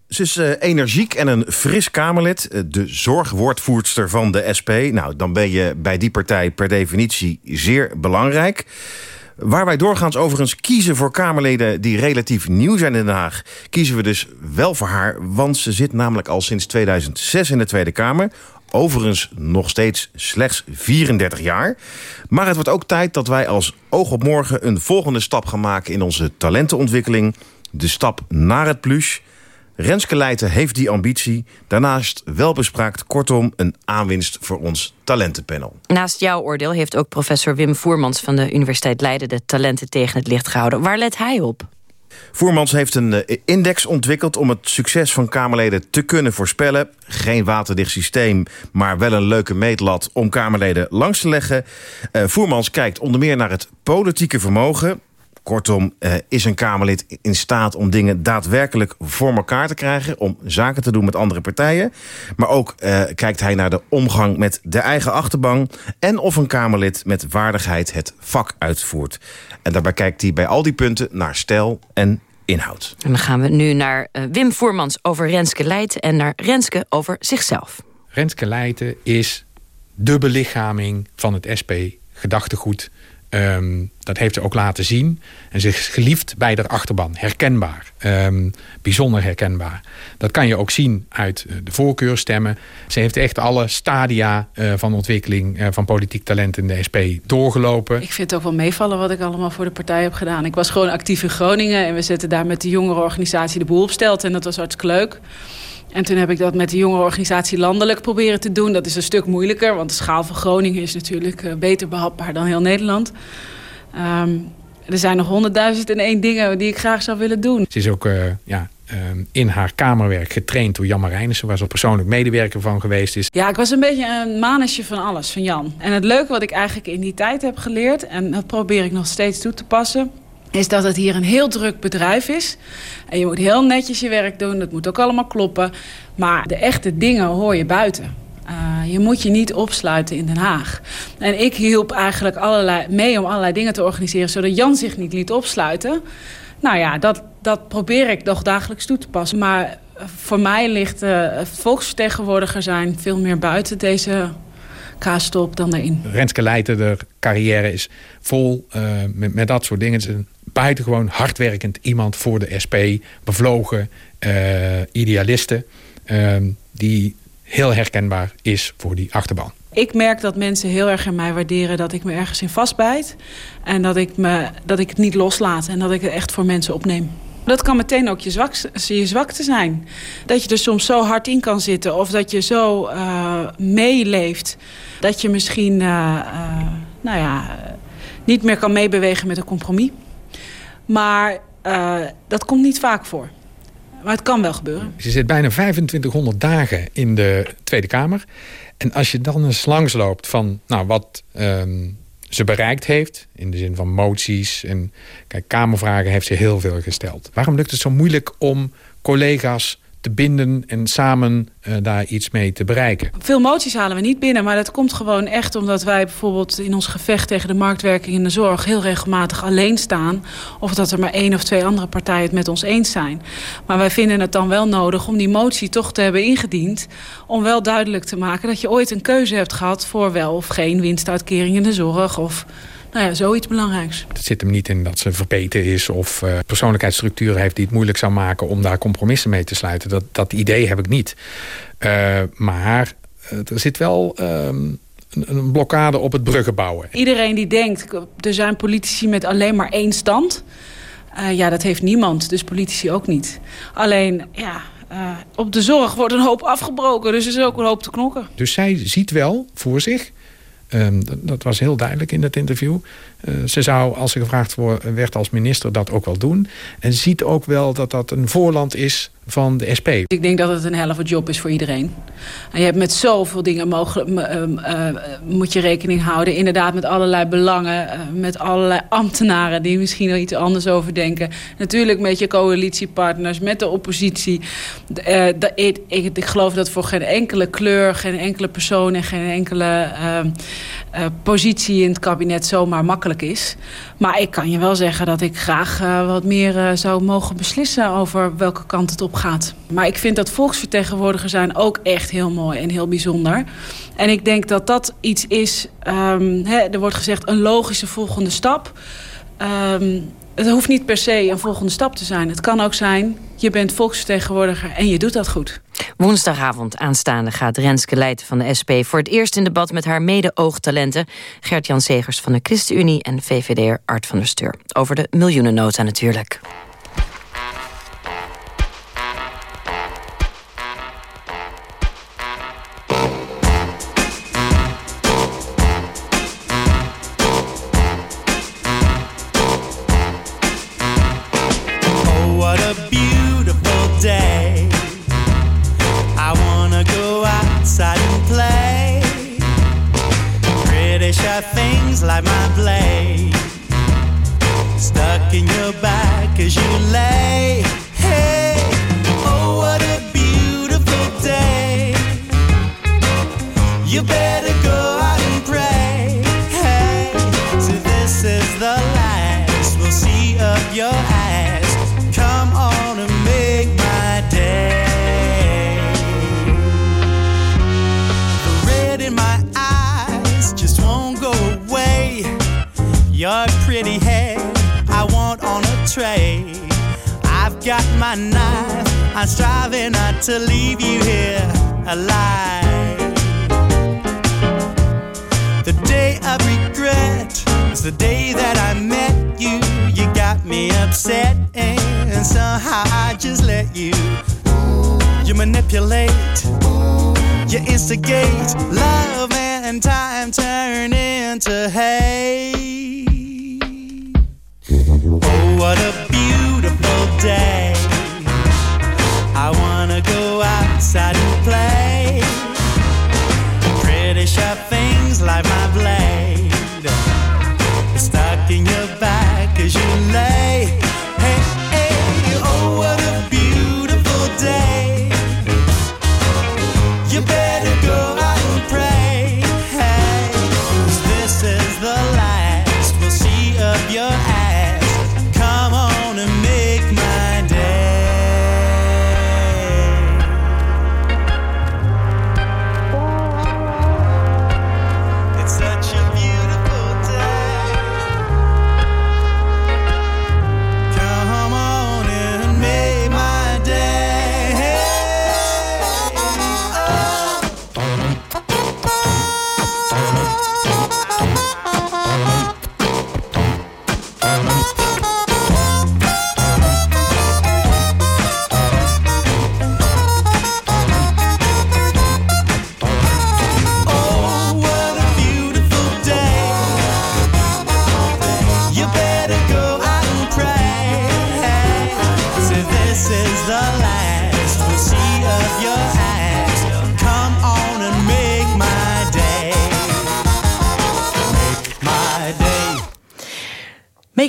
Ze is uh, energiek en een fris Kamerlid. Uh, de zorgwoordvoerster van de SP. Nou, dan ben je bij die partij per definitie zeer belangrijk. Waar wij doorgaans overigens kiezen voor Kamerleden die relatief nieuw zijn in Den Haag... kiezen we dus wel voor haar, want ze zit namelijk al sinds 2006 in de Tweede Kamer. Overigens nog steeds slechts 34 jaar. Maar het wordt ook tijd dat wij als oog op morgen... een volgende stap gaan maken in onze talentenontwikkeling. De stap naar het plus... Renske Leijten heeft die ambitie. Daarnaast wel bespraakt, kortom, een aanwinst voor ons talentenpanel. Naast jouw oordeel heeft ook professor Wim Voermans van de Universiteit Leiden... de talenten tegen het licht gehouden. Waar let hij op? Voermans heeft een eh, index ontwikkeld om het succes van Kamerleden te kunnen voorspellen. Geen waterdicht systeem, maar wel een leuke meetlat om Kamerleden langs te leggen. Uh, Voermans kijkt onder meer naar het politieke vermogen. Kortom, uh, is een Kamerlid in staat om dingen daadwerkelijk voor elkaar te krijgen... om zaken te doen met andere partijen. Maar ook uh, kijkt hij naar de omgang met de eigen achterban... en of een Kamerlid met waardigheid het vak uitvoert. En daarbij kijkt hij bij al die punten naar stijl en inhoud. En dan gaan we nu naar uh, Wim Voermans over Renske Leijten... en naar Renske over zichzelf. Renske Leijten is de belichaming van het SP gedachtegoed Um, dat heeft ze ook laten zien. En ze is geliefd bij de achterban. Herkenbaar. Um, bijzonder herkenbaar. Dat kan je ook zien uit de voorkeurstemmen. Ze heeft echt alle stadia uh, van ontwikkeling uh, van politiek talent in de SP doorgelopen. Ik vind het ook wel meevallen wat ik allemaal voor de partij heb gedaan. Ik was gewoon actief in Groningen. En we zetten daar met de jongerenorganisatie de boel op stelt. En dat was hartstikke leuk. En toen heb ik dat met de jongerenorganisatie landelijk proberen te doen. Dat is een stuk moeilijker, want de schaal van Groningen is natuurlijk uh, beter behapbaar dan heel Nederland. Um, er zijn nog honderdduizend en één dingen die ik graag zou willen doen. Ze is ook uh, ja, um, in haar kamerwerk getraind door Jan Marijnissen... waar ze persoonlijk medewerker van geweest is. Ja, ik was een beetje een manetje van alles, van Jan. En het leuke wat ik eigenlijk in die tijd heb geleerd... en dat probeer ik nog steeds toe te passen is dat het hier een heel druk bedrijf is. En je moet heel netjes je werk doen. Dat moet ook allemaal kloppen. Maar de echte dingen hoor je buiten. Uh, je moet je niet opsluiten in Den Haag. En ik hielp eigenlijk allerlei, mee om allerlei dingen te organiseren... zodat Jan zich niet liet opsluiten. Nou ja, dat, dat probeer ik nog dagelijks toe te passen. Maar voor mij ligt uh, volksvertegenwoordiger zijn veel meer buiten deze kaastop dan erin. Renske Leijten, de carrière is vol uh, met, met dat soort dingen. Het is een buitengewoon hardwerkend iemand voor de SP. Bevlogen, uh, idealisten. Uh, die heel herkenbaar is voor die achterban. Ik merk dat mensen heel erg in mij waarderen dat ik me ergens in vastbijt. En dat ik, me, dat ik het niet loslaat en dat ik het echt voor mensen opneem. Dat kan meteen ook je, zwakste, je zwakte zijn. Dat je er soms zo hard in kan zitten of dat je zo uh, meeleeft... dat je misschien uh, nou ja, niet meer kan meebewegen met een compromis. Maar dat komt niet vaak voor. Maar het kan wel gebeuren. Ze zit bijna 2500 dagen in de Tweede Kamer. En als je dan eens langsloopt van nou, wat um, ze bereikt heeft... in de zin van moties en kijk, Kamervragen heeft ze heel veel gesteld. Waarom lukt het zo moeilijk om collega's te binden en samen uh, daar iets mee te bereiken. Veel moties halen we niet binnen, maar dat komt gewoon echt omdat wij bijvoorbeeld in ons gevecht tegen de marktwerking in de zorg heel regelmatig alleen staan. Of dat er maar één of twee andere partijen het met ons eens zijn. Maar wij vinden het dan wel nodig om die motie toch te hebben ingediend. Om wel duidelijk te maken dat je ooit een keuze hebt gehad voor wel of geen winstuitkering in de zorg of nou ja, zoiets belangrijks. Het zit hem niet in dat ze verpeten is of uh, persoonlijkheidsstructuren heeft die het moeilijk zou maken om daar compromissen mee te sluiten. Dat, dat idee heb ik niet. Uh, maar uh, er zit wel een, een blokkade op het bruggen bouwen. Iedereen die denkt, er zijn politici met alleen maar één stand. ja, dat heeft niemand, dus politici ook niet. Alleen, ja, uh, op de zorg wordt een hoop afgebroken, dus er is ook een hoop te knokken. Dus zij ziet wel voor zich Dat, dat, was heel duidelijk in dat interview. Uh, ze zou, als ze gevraagd werd als minister, dat ook wel doen. En ziet ook wel dat dat een voorland is van de SP. Ik denk dat het een helft job is voor iedereen. En je hebt met zoveel dingen mogelijk, uh, uh, moet je rekening houden. Inderdaad met allerlei belangen, met allerlei ambtenaren die misschien er iets anders over denken. Natuurlijk met je coalitiepartners, met de oppositie. Ik, ik, ik, geloof dat voor geen enkele kleur, geen enkele persoon en geen enkele positie in het kabinet zomaar makkelijk is. Maar ik kan je wel zeggen dat ik graag wat meer zou mogen beslissen over welke kant het op gaat. Maar ik vind dat volksvertegenwoordiger zijn ook echt heel mooi en heel bijzonder. En ik denk dat dat iets is, um, hè, er wordt gezegd een logische volgende stap. Um, het hoeft niet per se een volgende stap te zijn. Het kan ook zijn, je bent volksvertegenwoordiger en je doet dat goed. Woensdagavond aanstaande gaat Renske Leijten van de SP... voor het eerst in debat met haar mede-oogtalenten... Gert-Jan Segers van de ChristenUnie en VVD'er Art van der Steur. Over de miljoenennota natuurlijk.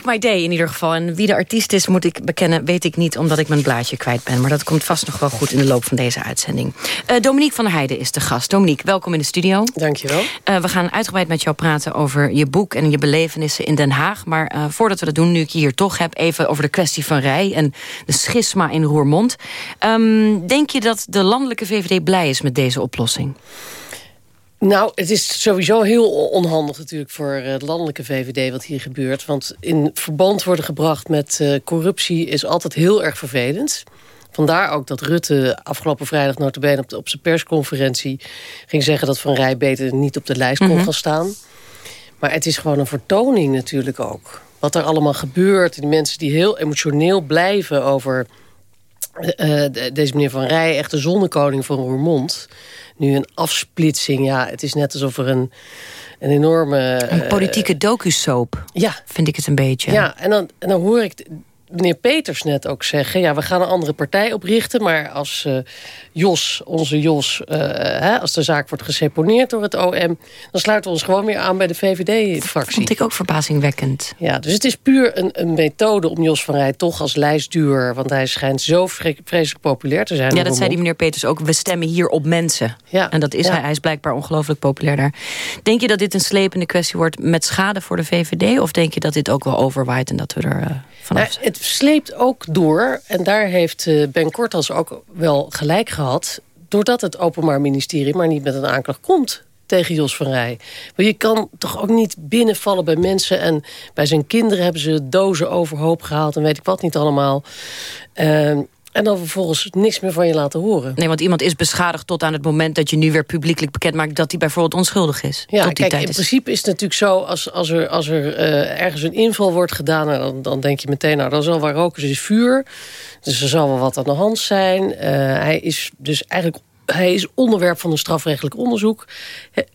My Day in ieder geval. En wie de artiest is, moet ik bekennen, weet ik niet... omdat ik mijn blaadje kwijt ben. Maar dat komt vast nog wel goed in de loop van deze uitzending. Eh, Dominique van der Heijden is de gast. Dominique, welkom in de studio. Dankjewel. Uh, we gaan uitgebreid met jou praten over je boek... en je belevenissen in Den Haag. Maar uh, voordat we dat doen, nu ik je hier toch heb... even over de kwestie van Rij en de schisma in Roermond. Um, denk je dat de landelijke VVD blij is met deze oplossing? Nou, het is sowieso heel onhandig natuurlijk voor de landelijke VVD wat hier gebeurt. Want in verband worden gebracht met uh, corruptie is altijd heel erg vervelend. Vandaar ook dat Rutte afgelopen vrijdag notabene op, op zijn persconferentie... ging zeggen dat Van Rij beter niet op de lijst kon mm -hmm. gaan staan. Maar het is gewoon een vertoning natuurlijk ook. Wat er allemaal gebeurt. Die mensen die heel emotioneel blijven over... Uh, deze meneer Van Rij, echt de zonnekoning van Roermond nu een afsplitsing. Ja, het is net alsof er een, een enorme... Een politieke uh, docu-soap, ja. vind ik het een beetje. Ja, en dan, en dan hoor ik meneer Peters net ook zeggen... ja, we gaan een andere partij oprichten... maar als uh, Jos, onze Jos, uh, hè, als de zaak wordt geseponeerd door het OM... dan sluiten we ons gewoon weer aan bij de VVD-fractie. vond ik ook verbazingwekkend. Ja, dus het is puur een, een methode om Jos van Rij toch als lijstduur... want hij schijnt zo vreselijk populair te zijn. Ja, dat zei die meneer Peters ook. We stemmen hier op mensen. Ja. En dat is ja. hij. Hij is blijkbaar ongelooflijk populair daar. Denk je dat dit een slepende kwestie wordt met schade voor de VVD? Of denk je dat dit ook wel overwaait en dat we er... Uh, nou, het sleept ook door, en daar heeft Ben Kortals ook wel gelijk gehad... doordat het Openbaar Ministerie maar niet met een aanklacht komt tegen Jos van Rij. Maar je kan toch ook niet binnenvallen bij mensen... en bij zijn kinderen hebben ze dozen overhoop gehaald... en weet ik wat niet allemaal... Uh, en dan vervolgens niks meer van je laten horen. Nee, want iemand is beschadigd tot aan het moment... dat je nu weer publiekelijk bekend maakt dat hij bijvoorbeeld onschuldig is. Ja, tot die kijk, tijd in is. principe is het natuurlijk zo... als, als er, als er uh, ergens een inval wordt gedaan... Dan, dan denk je meteen, nou, dan zal waar roken is vuur. Dus er zal wel wat aan de hand zijn. Uh, hij is dus eigenlijk hij is onderwerp van een strafrechtelijk onderzoek.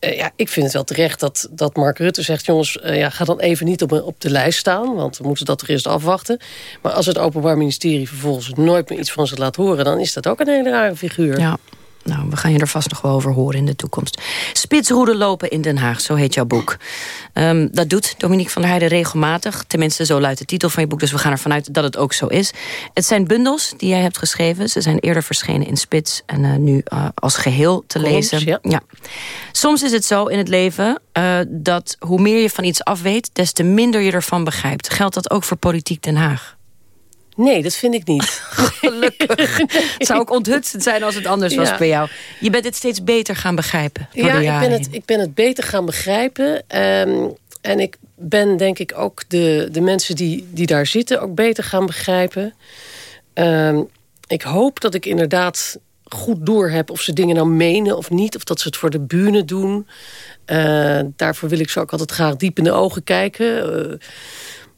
Uh, ja, ik vind het wel terecht dat, dat Mark Rutte zegt... jongens, uh, ja, ga dan even niet op, op de lijst staan... want we moeten dat toch eerst afwachten. Maar als het Openbaar Ministerie vervolgens nooit meer iets van ze laat horen... dan is dat ook een hele rare figuur. Ja. Nou, we gaan je er vast nog wel over horen in de toekomst. Spitsroeden lopen in Den Haag, zo heet jouw boek. Ehm, dat doet Dominique van der Heijden regelmatig. Tenminste, zo luidt de titel van je boek. Dus we gaan ervan uit dat het ook zo is. Het zijn bundels die jij hebt geschreven. Ze zijn eerder verschenen in Spits en uh, nu uh, als geheel te lezen. Ja. ja. Soms is het zo in het leven uh, dat hoe meer je van iets afweet... des te minder je ervan begrijpt. Geldt dat ook voor politiek Den Haag? Nee, dat vind ik niet. Gelukkig. Het zou ook onthutsend zijn als het anders was bij jou. Je bent het steeds beter gaan begrijpen. Ja, ik ben, het, ik ben het beter gaan begrijpen. Ehm, en ik ben denk ik ook de, de mensen die, die daar zitten ook beter gaan begrijpen. Ehm, ik hoop dat ik inderdaad goed door heb of ze dingen nou menen of niet. Of dat ze het voor de bühne doen. Eh, daarvoor wil ik ze ook altijd graag diep in de ogen kijken. Eh,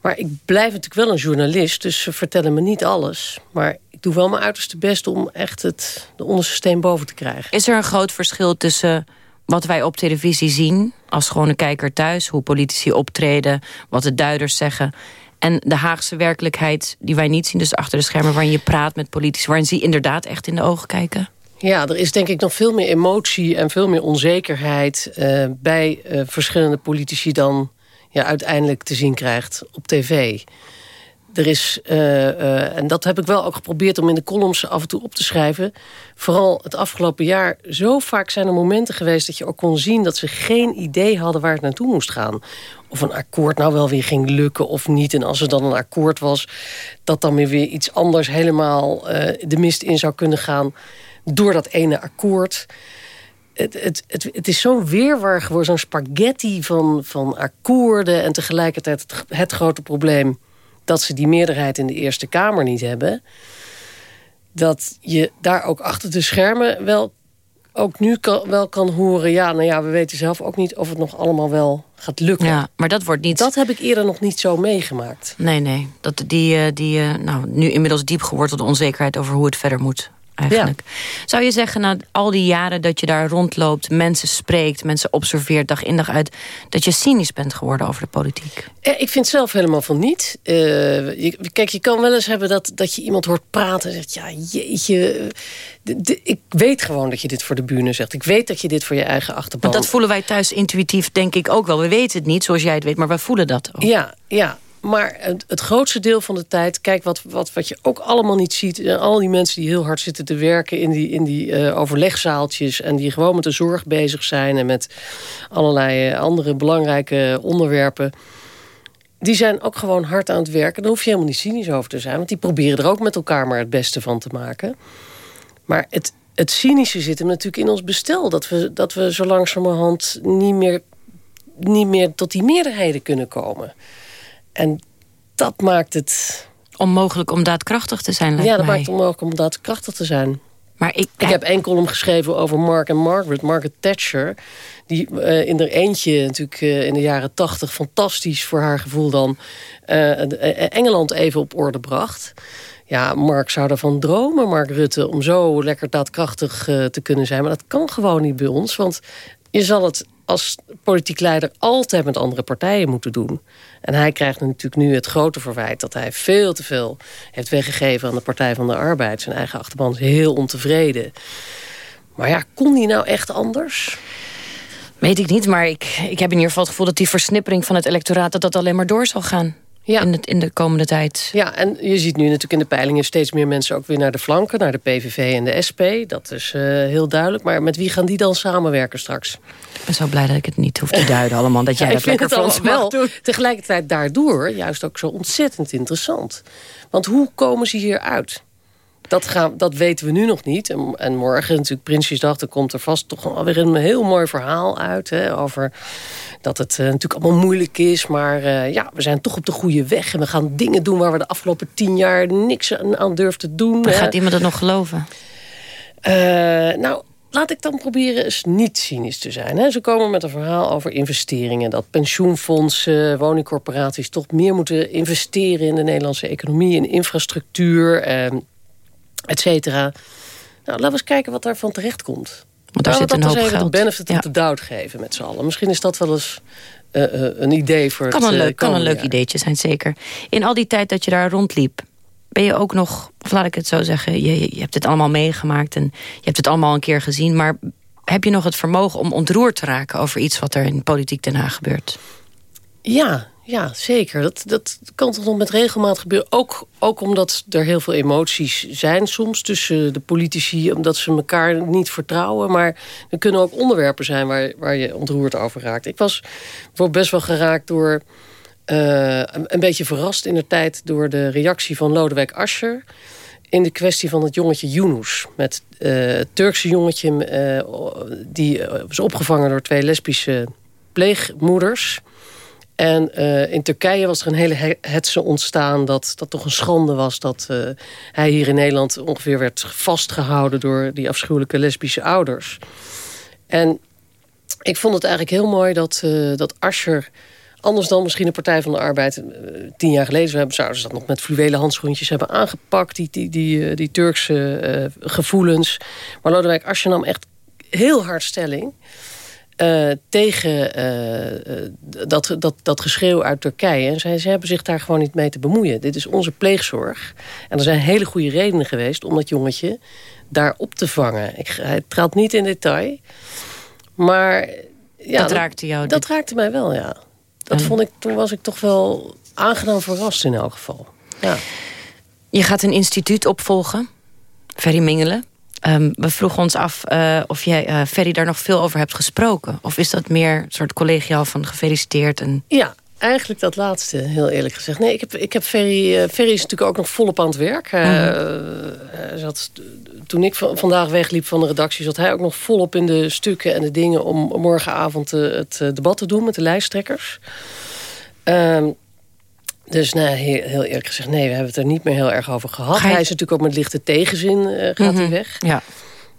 maar ik blijf natuurlijk wel een journalist, dus ze vertellen me niet alles. Maar ik doe wel mijn uiterste best om echt het, de onderste steen boven te krijgen. Is er een groot verschil tussen wat wij op televisie zien... als gewone kijker thuis, hoe politici optreden... wat de duiders zeggen... en de Haagse werkelijkheid die wij niet zien... dus achter de schermen waarin je praat met politici... waarin ze inderdaad echt in de ogen kijken? Ja, er is denk ik nog veel meer emotie en veel meer onzekerheid... eh, bij eh, verschillende politici dan je uiteindelijk te zien krijgt op tv. Er is, eh, eh, en dat heb ik wel ook geprobeerd om in de columns af en toe op te schrijven... vooral het afgelopen jaar, zo vaak zijn er momenten geweest... dat je ook kon zien dat ze geen idee hadden waar het naartoe moest gaan. Of een akkoord nou wel weer ging lukken of niet. En als er dan een akkoord was, dat dan weer weer iets anders... helemaal eh, de mist in zou kunnen gaan door dat ene akkoord het, het, het, het is zo'n weerwar geworden, zo'n spaghetti van, van akkoorden... en tegelijkertijd het, het grote probleem dat ze die meerderheid in de Eerste Kamer niet hebben... dat je daar ook achter de schermen wel ook nu kan, wel kan horen... ja, nou ja, we weten zelf ook niet of het nog allemaal wel gaat lukken. Ja, maar dat wordt niet... Dat heb ik eerder nog niet zo meegemaakt. Nee, nee. Dat, die, eh, die eh, nou, nu inmiddels diep gewortelde onzekerheid... over hoe het verder moet, eigenlijk. Zou je zeggen, na al die jaren dat je daar rondloopt... mensen spreekt, mensen observeert, dag in dag uit... dat je cynisch bent geworden over de politiek? Ik vind zelf helemaal van niet. Eh, je- kijk, je kan wel eens hebben dat, dat je iemand hoort praten... en zegt, ja, jeetje... de- de- ik weet gewoon dat je dit voor de bühne zegt. Ik weet dat je dit voor je eigen achterban... Want dat voelen wij thuis intuïtief, denk ik ook wel. We weten het niet, zoals jij het weet, maar wij voelen dat ook. Ja, ja. Maar het, het grootste deel van de tijd... Kijk, wat, wat, wat je ook allemaal niet ziet... al die mensen die heel hard zitten te werken... in die, in die eh, overlegzaaltjes... en die gewoon met de zorg bezig zijn... en met allerlei eh, andere belangrijke onderwerpen... die zijn ook gewoon hard aan het werken. Daar hoef je helemaal niet cynisch over te zijn... want die proberen er ook met elkaar maar het beste van te maken. Maar het, het cynische zit hem natuurlijk in ons bestel... dat we, dat we zo langzamerhand niet meer, niet meer tot die meerderheden kunnen komen... En dat maakt het... Onmogelijk om daadkrachtig te zijn, lijkt Ja, dat mij. maakt het onmogelijk om daadkrachtig te zijn. Maar ik, ik heb één column geschreven over Mark en Margaret. Margaret Thatcher, die eh, in haar eentje natuurlijk eh, in de jaren tachtig... fantastisch voor haar gevoel dan eh, Engeland even op orde bracht. Ja, Mark zou ervan dromen, Mark Rutte... om zo lekker daadkrachtig te kunnen zijn. Maar dat kan gewoon niet bij ons, want je zal het als politiek leider altijd met andere partijen moeten doen. En hij krijgt natuurlijk nu het grote verwijt... dat hij veel te veel heeft weggegeven aan de Partij van de Arbeid. Zijn eigen achterban is heel ontevreden. Maar ja, kon die nou echt anders? Weet ik niet, maar ik, ik heb in ieder geval het gevoel... dat die versnippering van het electoraat dat dat alleen maar door zal gaan. In, het, in de komende tijd. Ja, en je ziet nu natuurlijk in de peilingen steeds meer mensen ook weer naar de flanken, naar de PVV en de SP. Dat is eh, heel duidelijk. Maar met wie gaan die dan samenwerken straks? Ik ben zo blij dat ik het niet hoef te duiden allemaal. Dat jij Ja, dat lekker het voor ons wel doen. tegelijkertijd daardoor juist ook zo ontzettend interessant. Want hoe komen ze hier uit? Dat, gaan, dat weten we nu nog niet. En, en morgen, natuurlijk Prinsjesdag, dan komt er vast toch wel weer een heel mooi verhaal uit. Hè, over dat het eh, natuurlijk allemaal moeilijk is. Maar eh, ja, we zijn toch op de goede weg. En we gaan dingen doen waar we de afgelopen tien jaar niks aan, aan durfden te doen. Maar hè. gaat iemand het nog geloven? Eh, nou, laat ik dan proberen eens niet cynisch te zijn. Hè. Ze komen met een verhaal over investeringen. Dat pensioenfondsen, woningcorporaties... toch meer moeten investeren in de Nederlandse economie... in infrastructuur, eh, et cetera. Nou, laten we eens kijken wat daarvan terecht komt. Want daar Laten zit een hoop geld. de benefit Ja. of the doubt geven met z'n allen. Misschien is dat wel eens eh, eh, een idee voor Kan het een eh, leuk, kan een leuk ideetje zijn, zeker. In al die tijd dat je daar rondliep... Ben je ook nog, of laat ik het zo zeggen... Je, je hebt het allemaal meegemaakt en je hebt het allemaal een keer gezien... maar heb je nog het vermogen om ontroerd te raken... over iets wat er in politiek Den Haag gebeurt? Ja, ja, zeker. Dat, dat kan toch nog met regelmaat gebeuren. Ook, ook omdat er heel veel emoties zijn soms tussen de politici... omdat ze elkaar niet vertrouwen. Maar er kunnen ook onderwerpen zijn waar, waar je ontroerd over raakt. Ik was best wel geraakt door... Uh, een, beetje verrast in de tijd door de reactie van Lodewijk Asscher... in de kwestie van het jongetje Yunus. Met uh, het Turkse jongetje uh, die was opgevangen door twee lesbische pleegmoeders... En uh, in Turkije was er een hele hetze ontstaan... dat dat toch een schande was dat uh, hij hier in Nederland... ongeveer werd vastgehouden door die afschuwelijke lesbische ouders. En ik vond het eigenlijk heel mooi dat, uh, dat Ascher... anders dan misschien de Partij van de Arbeid tien jaar geleden... Hebben, zouden ze dat nog met fluwelen handschoentjes hebben aangepakt... die, die, die, die Turkse gevoelens. Maar Lodewijk Asscher nam echt heel hard stelling... Uh, tegen uh, dat, dat, dat geschreeuw uit Turkije. En zij, ze hebben zich daar gewoon niet mee te bemoeien. Dit is onze pleegzorg. En er zijn hele goede redenen geweest om dat jongetje daar op te vangen. Ik, hij trad niet in detail. Maar ja, dat raakte jou? Dat, dat raakte mij wel, ja. Dat vond ik, toen was ik toch wel aangenaam verrast in elk geval. Ja. Je gaat een instituut opvolgen. Ferry Mingelen. Um, we vroegen ons af uh, of jij, uh, Ferry, daar nog veel over hebt gesproken. Of is dat meer een soort collegiaal van gefeliciteerd? En... Ja, eigenlijk dat laatste, heel eerlijk gezegd. Nee, ik heb, ik heb Ferry... Uh, Ferry is natuurlijk ook nog volop aan het werk. Mm. zat, toen ik vandaag wegliep van de redactie... zat hij ook nog volop in de stukken en de dingen... om morgenavond het debat te doen met de lijsttrekkers. Ehm, dus nou, heel, heel, eerlijk gezegd, nee, we hebben het er niet meer heel erg over gehad. Hij is natuurlijk ook met lichte tegenzin uh, gaat mm -hmm. hij weg. Ja.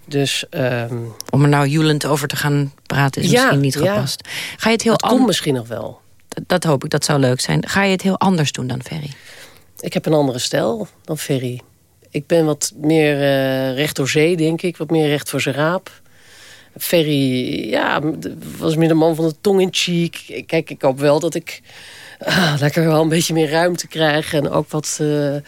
Dus, um... Om er nou joelend over te gaan praten is ja, misschien niet gepast. Ja. Ga je het heel dat komt misschien nog wel. Dat, dat, hoop ik, dat zou leuk zijn. Ga je het heel anders doen dan Ferry? Ik heb een andere stijl dan Ferry. Ik ben wat meer uh, recht door zee, denk ik. Wat meer recht voor zijn raap. Ferry, ja, was meer de man van de tong in cheek. Kijk, ik hoop wel dat ik ah, lekker wel een beetje meer ruimte krijgen. En ook wat, uh, uh,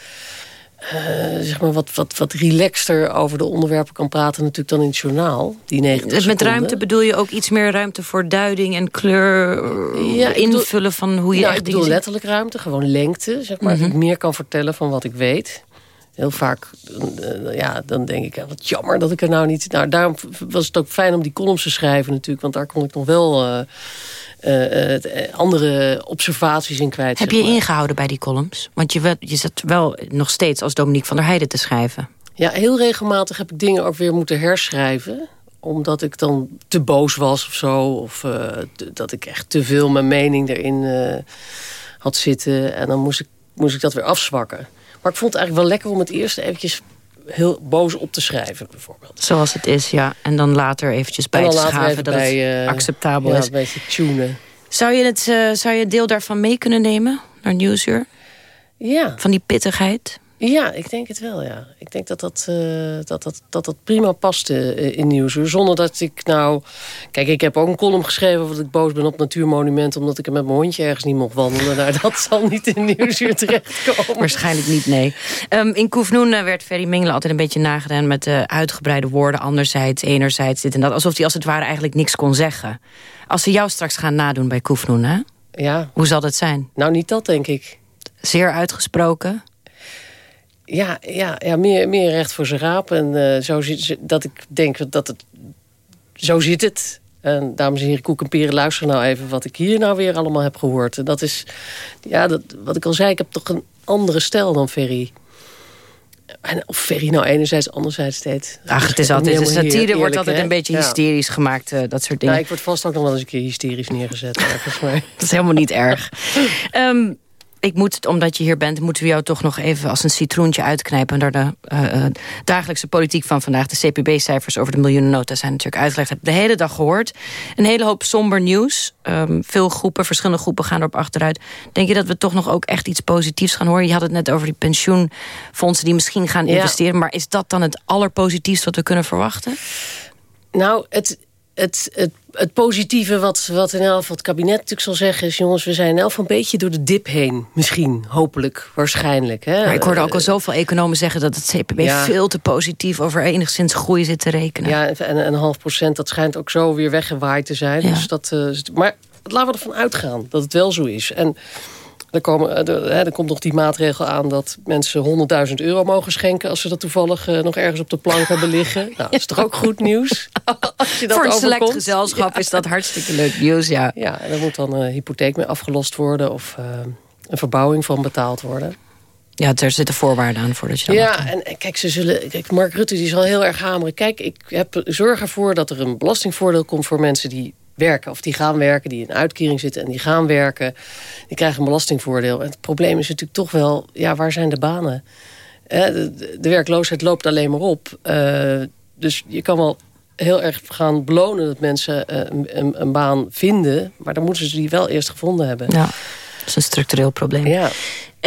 zeg maar wat, wat, wat relaxter over de onderwerpen kan praten natuurlijk dan in het journaal. Die 90 dus met ruimte bedoel je ook iets meer ruimte voor duiding en kleur ja, invullen bedoel, van hoe je nou, echt ik bedoel letterlijk ruimte, gewoon lengte. Zeg maar, mm -hmm. Dat ik meer kan vertellen van wat ik weet. Heel vaak, ja, dan denk ik, wat jammer dat ik er nou niet... Nou, daarom was het ook fijn om die columns te schrijven natuurlijk. Want daar kon ik nog wel uh, andere observaties in kwijt. Heb je maar. ingehouden bij die columns? Want je, je zat wel nog steeds als Dominique van der Heijden te schrijven. Ja, heel regelmatig heb ik dingen ook weer moeten herschrijven omdat ik dan te boos was of zo. Of uh, dat ik echt te veel mijn mening erin uh, had zitten. En dan moest ik, moest ik dat weer afzwakken. Maar ik vond het eigenlijk wel lekker om het eerst eventjes heel boos op te schrijven, bijvoorbeeld. Zoals het is, ja. En dan later eventjes bij te schaven dat bij, het uh, acceptabel ja, is. een beetje tunen. Zou je, het, uh, zou je deel daarvan mee kunnen nemen naar Nieuwsuur? Ja. Van die pittigheid? Ja, ik denk het wel, ja. Ik denk dat dat, uh, dat, dat, dat, dat prima paste uh, in Nieuwsuur. Zonder dat ik nou... Kijk, ik heb ook een column geschreven... dat ik boos ben op Natuurmonument... omdat ik er met mijn hondje ergens niet mocht wandelen. nou, dat zal niet in Nieuwsuur terechtkomen. Waarschijnlijk niet, nee. Um, in Koefnoen werd Ferry Mingelen altijd een beetje nagedaan... met uh, uitgebreide woorden, anderzijds, enerzijds, dit en dat. Alsof hij als het ware eigenlijk niks kon zeggen. Als ze jou straks gaan nadoen bij Koefnoen, hè? Ja. Hoe zal dat zijn? Nou, niet dat, denk ik. Zeer uitgesproken? Ja, ja, ja meer, meer recht voor zijn raap. En uh, zo zit, dat ik denk dat het... Zo zit het. En dames en heren, koek en peren, luister nou even... wat ik hier nou weer allemaal heb gehoord. En dat is... Ja, dat, wat ik al zei, ik heb toch een andere stijl dan Ferry. En of Ferry nou enerzijds, anderzijds steeds. Ach, het is altijd... De satire wordt altijd een beetje hysterisch ja. gemaakt, uh, dat soort dingen. Ja, ik word vast ook nog wel eens een keer hysterisch neergezet. volgens mij. Dat is helemaal niet erg. Um, ik moet, omdat je hier bent, moeten we jou toch nog even als een citroentje uitknijpen. Door de uh, dagelijkse politiek van vandaag. De CPB-cijfers over de miljoenennota zijn natuurlijk uitgelegd. Heb de hele dag gehoord. Een hele hoop somber nieuws. Um, veel groepen, verschillende groepen gaan erop achteruit. Denk je dat we toch nog ook echt iets positiefs gaan horen? Je had het net over die pensioenfondsen die misschien gaan investeren. Maar is dat dan het allerpositiefst wat we kunnen verwachten? Nou, het, het, het, het positieve wat, wat in elk het kabinet natuurlijk zal zeggen... is jongens, we zijn elk een beetje door de dip heen. Misschien, hopelijk, waarschijnlijk. Hè? Maar ik hoorde ook al zoveel economen zeggen... dat het CPB Ja. veel te positief over enigszins groei zit te rekenen. Ja, en een half procent, dat schijnt ook zo weer weggewaaid te zijn. Dus dat, eh, maar laten we ervan uitgaan dat het wel zo is. En er, komen, eh, er, er komt nog die maatregel aan dat mensen 100.000 euro mogen schenken... als ze dat toevallig eh, nog ergens op de plank hebben liggen. Nou, dat is toch ook goed nieuws? Als je dat Voor een select overkomt. gezelschap is dat hartstikke leuk nieuws, ja. Ja, en er moet dan een hypotheek mee afgelost worden... of eh, een verbouwing van betaald worden. Ja, er zitten voorwaarden aan voordat je dat Ja, en en kijk, ze zullen, kijk, Mark Rutte die zal heel erg hameren. Kijk, ik heb zorg ervoor dat er een belastingvoordeel komt voor mensen die werken. Of die gaan werken, die in uitkering zitten en die gaan werken. Die krijgen een belastingvoordeel. En het probleem is natuurlijk toch wel, ja, waar zijn de banen? De, werkloosheid loopt alleen maar op. Eh, dus je kan wel heel erg gaan belonen dat mensen eh, een, een, een baan vinden. Maar dan moeten ze die wel eerst gevonden hebben. Ja, dat is een structureel probleem. Ja.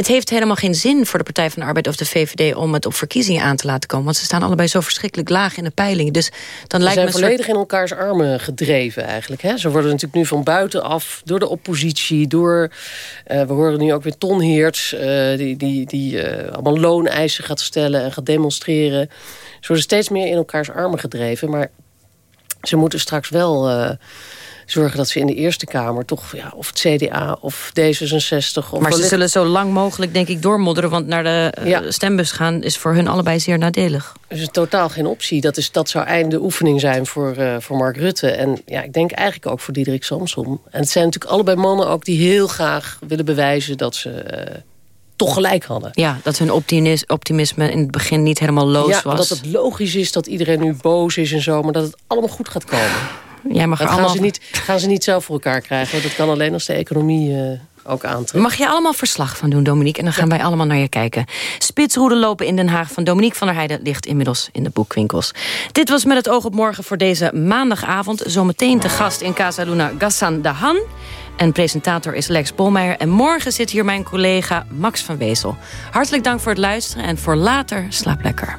Het heeft helemaal geen zin voor de Partij van de Arbeid of de VVD... om het op verkiezingen aan te laten komen. Want ze staan allebei zo verschrikkelijk laag in de peilingen. Dus dan Ze lijkt me zijn soort- volledig in elkaars armen gedreven eigenlijk. Hè? Ze worden natuurlijk nu van buitenaf, door de oppositie, door... eh, we horen nu ook weer Ton Heerts, eh, die, die, die eh, allemaal looneisen gaat stellen en gaat demonstreren. Ze worden steeds meer in elkaars armen gedreven. Maar ze moeten straks wel zorgen dat ze in de Eerste Kamer toch... Ja, of het CDA of D66... Of Maar ze zullen zo lang mogelijk, denk ik, doormodderen. Want naar de eh, stembus gaan is voor hun allebei zeer nadelig. Dus het totaal geen optie. Dat, is, dat zou einde oefening zijn voor, eh, voor Mark Rutte. En ja, ik denk eigenlijk ook voor Diederik Samsom. En het zijn natuurlijk allebei mannen ook die heel graag willen bewijzen dat ze eh, toch gelijk hadden. Ja, dat hun optimis- optimisme in het begin niet helemaal loos ja, was. dat het logisch is dat iedereen nu boos is en zo, maar dat het allemaal goed gaat komen. Jij mag dat er gaan, allemaal... ze niet, gaan ze niet zelf voor elkaar krijgen. Dat kan alleen als de economie eh, ook aantrekt. Mag je allemaal verslag van doen, Dominique? En dan gaan wij allemaal naar je kijken. Spitsroeden lopen in Den Haag van Dominique van der Heijden... ligt inmiddels in de boekwinkels. Dit was Met het oog op morgen voor deze maandagavond. Zometeen te gast in Casa Luna Gassan Dahan. En presentator is Lex Bolmeijer. En morgen zit hier mijn collega Max van Wezel. Hartelijk dank voor het luisteren en voor later slaap lekker.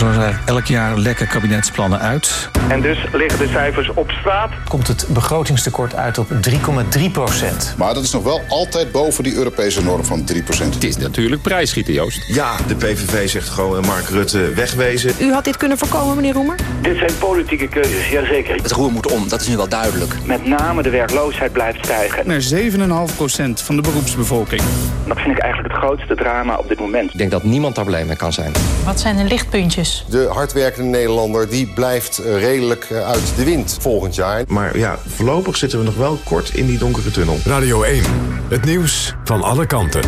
Zoals eigenlijk elk jaar lekker kabinetsplannen uit. En dus liggen de cijfers op straat. Komt het begrotingstekort uit op 3,3 procent. Maar dat is nog wel altijd boven die Europese norm van 3 procent. Het is natuurlijk prijsschieten, Joost. Ja, de PVV zegt gewoon eh, Mark Rutte wegwezen. U had dit kunnen voorkomen, meneer Roemer? Dit zijn politieke keuzes, jazeker. Het roer moet om, dat is nu wel duidelijk. Met name de werkloosheid blijft stijgen. Naar 7,5% van de beroepsbevolking. Dat vind ik eigenlijk het grootste drama op dit moment. Ik denk dat niemand daar blij mee kan zijn. Wat zijn de lichtpuntjes? De hardwerkende Nederlander die blijft eh, redelijk eh, uit de wind volgend jaar. Maar ja, voorlopig zitten we nog wel kort in die donkere tunnel. Radio 1, het nieuws van alle kanten.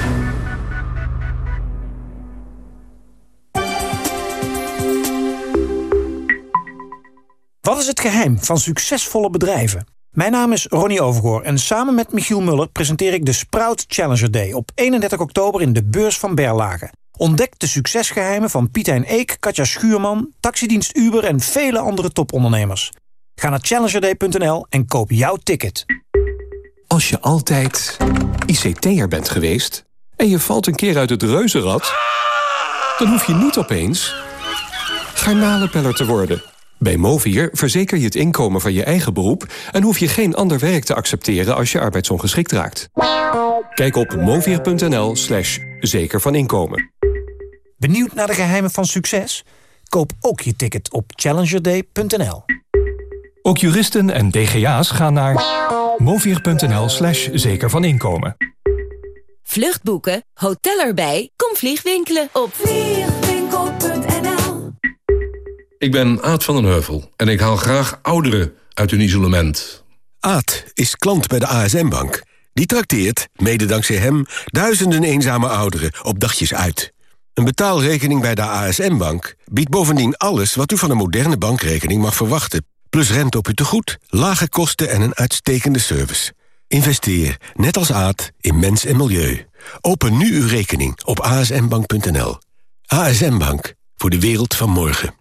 Wat is het geheim van succesvolle bedrijven? Mijn naam is Ronnie Overgoor en samen met Michiel Muller presenteer ik de Sprout Challenger Day op 31 oktober in de beurs van Berlage. Ontdek de succesgeheimen van Pietijn Eek, Katja Schuurman, taxidienst Uber en vele andere topondernemers. Ga naar challengerday.nl en koop jouw ticket. Als je altijd ICT'er bent geweest en je valt een keer uit het reuzenrad... dan hoef je niet opeens garnalenpeller te worden. Bij Movier verzeker je het inkomen van je eigen beroep... en hoef je geen ander werk te accepteren als je arbeidsongeschikt raakt. Kijk op movier.nl slash zeker van inkomen. Benieuwd naar de geheimen van succes? Koop ook je ticket op challengerday.nl. Ook juristen en DGA's gaan naar movier.nl slash zeker van inkomen. Vluchtboeken, hotel erbij, kom vliegwinkelen op vliegwinkel.nl Ik ben Aad van den Heuvel en ik haal graag ouderen uit hun isolement. Aad is klant bij de ASM-bank. Die trakteert, mede dankzij hem, duizenden eenzame ouderen op dagjes uit. Een betaalrekening bij de ASM-bank biedt bovendien alles... wat u van een moderne bankrekening mag verwachten. Plus rente op uw tegoed, lage kosten en een uitstekende service. Investeer, net als Aad, in mens en milieu. Open nu uw rekening op asmbank.nl. ASM Bank, voor de wereld van morgen.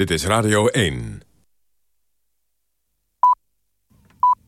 Dit is Radio 1.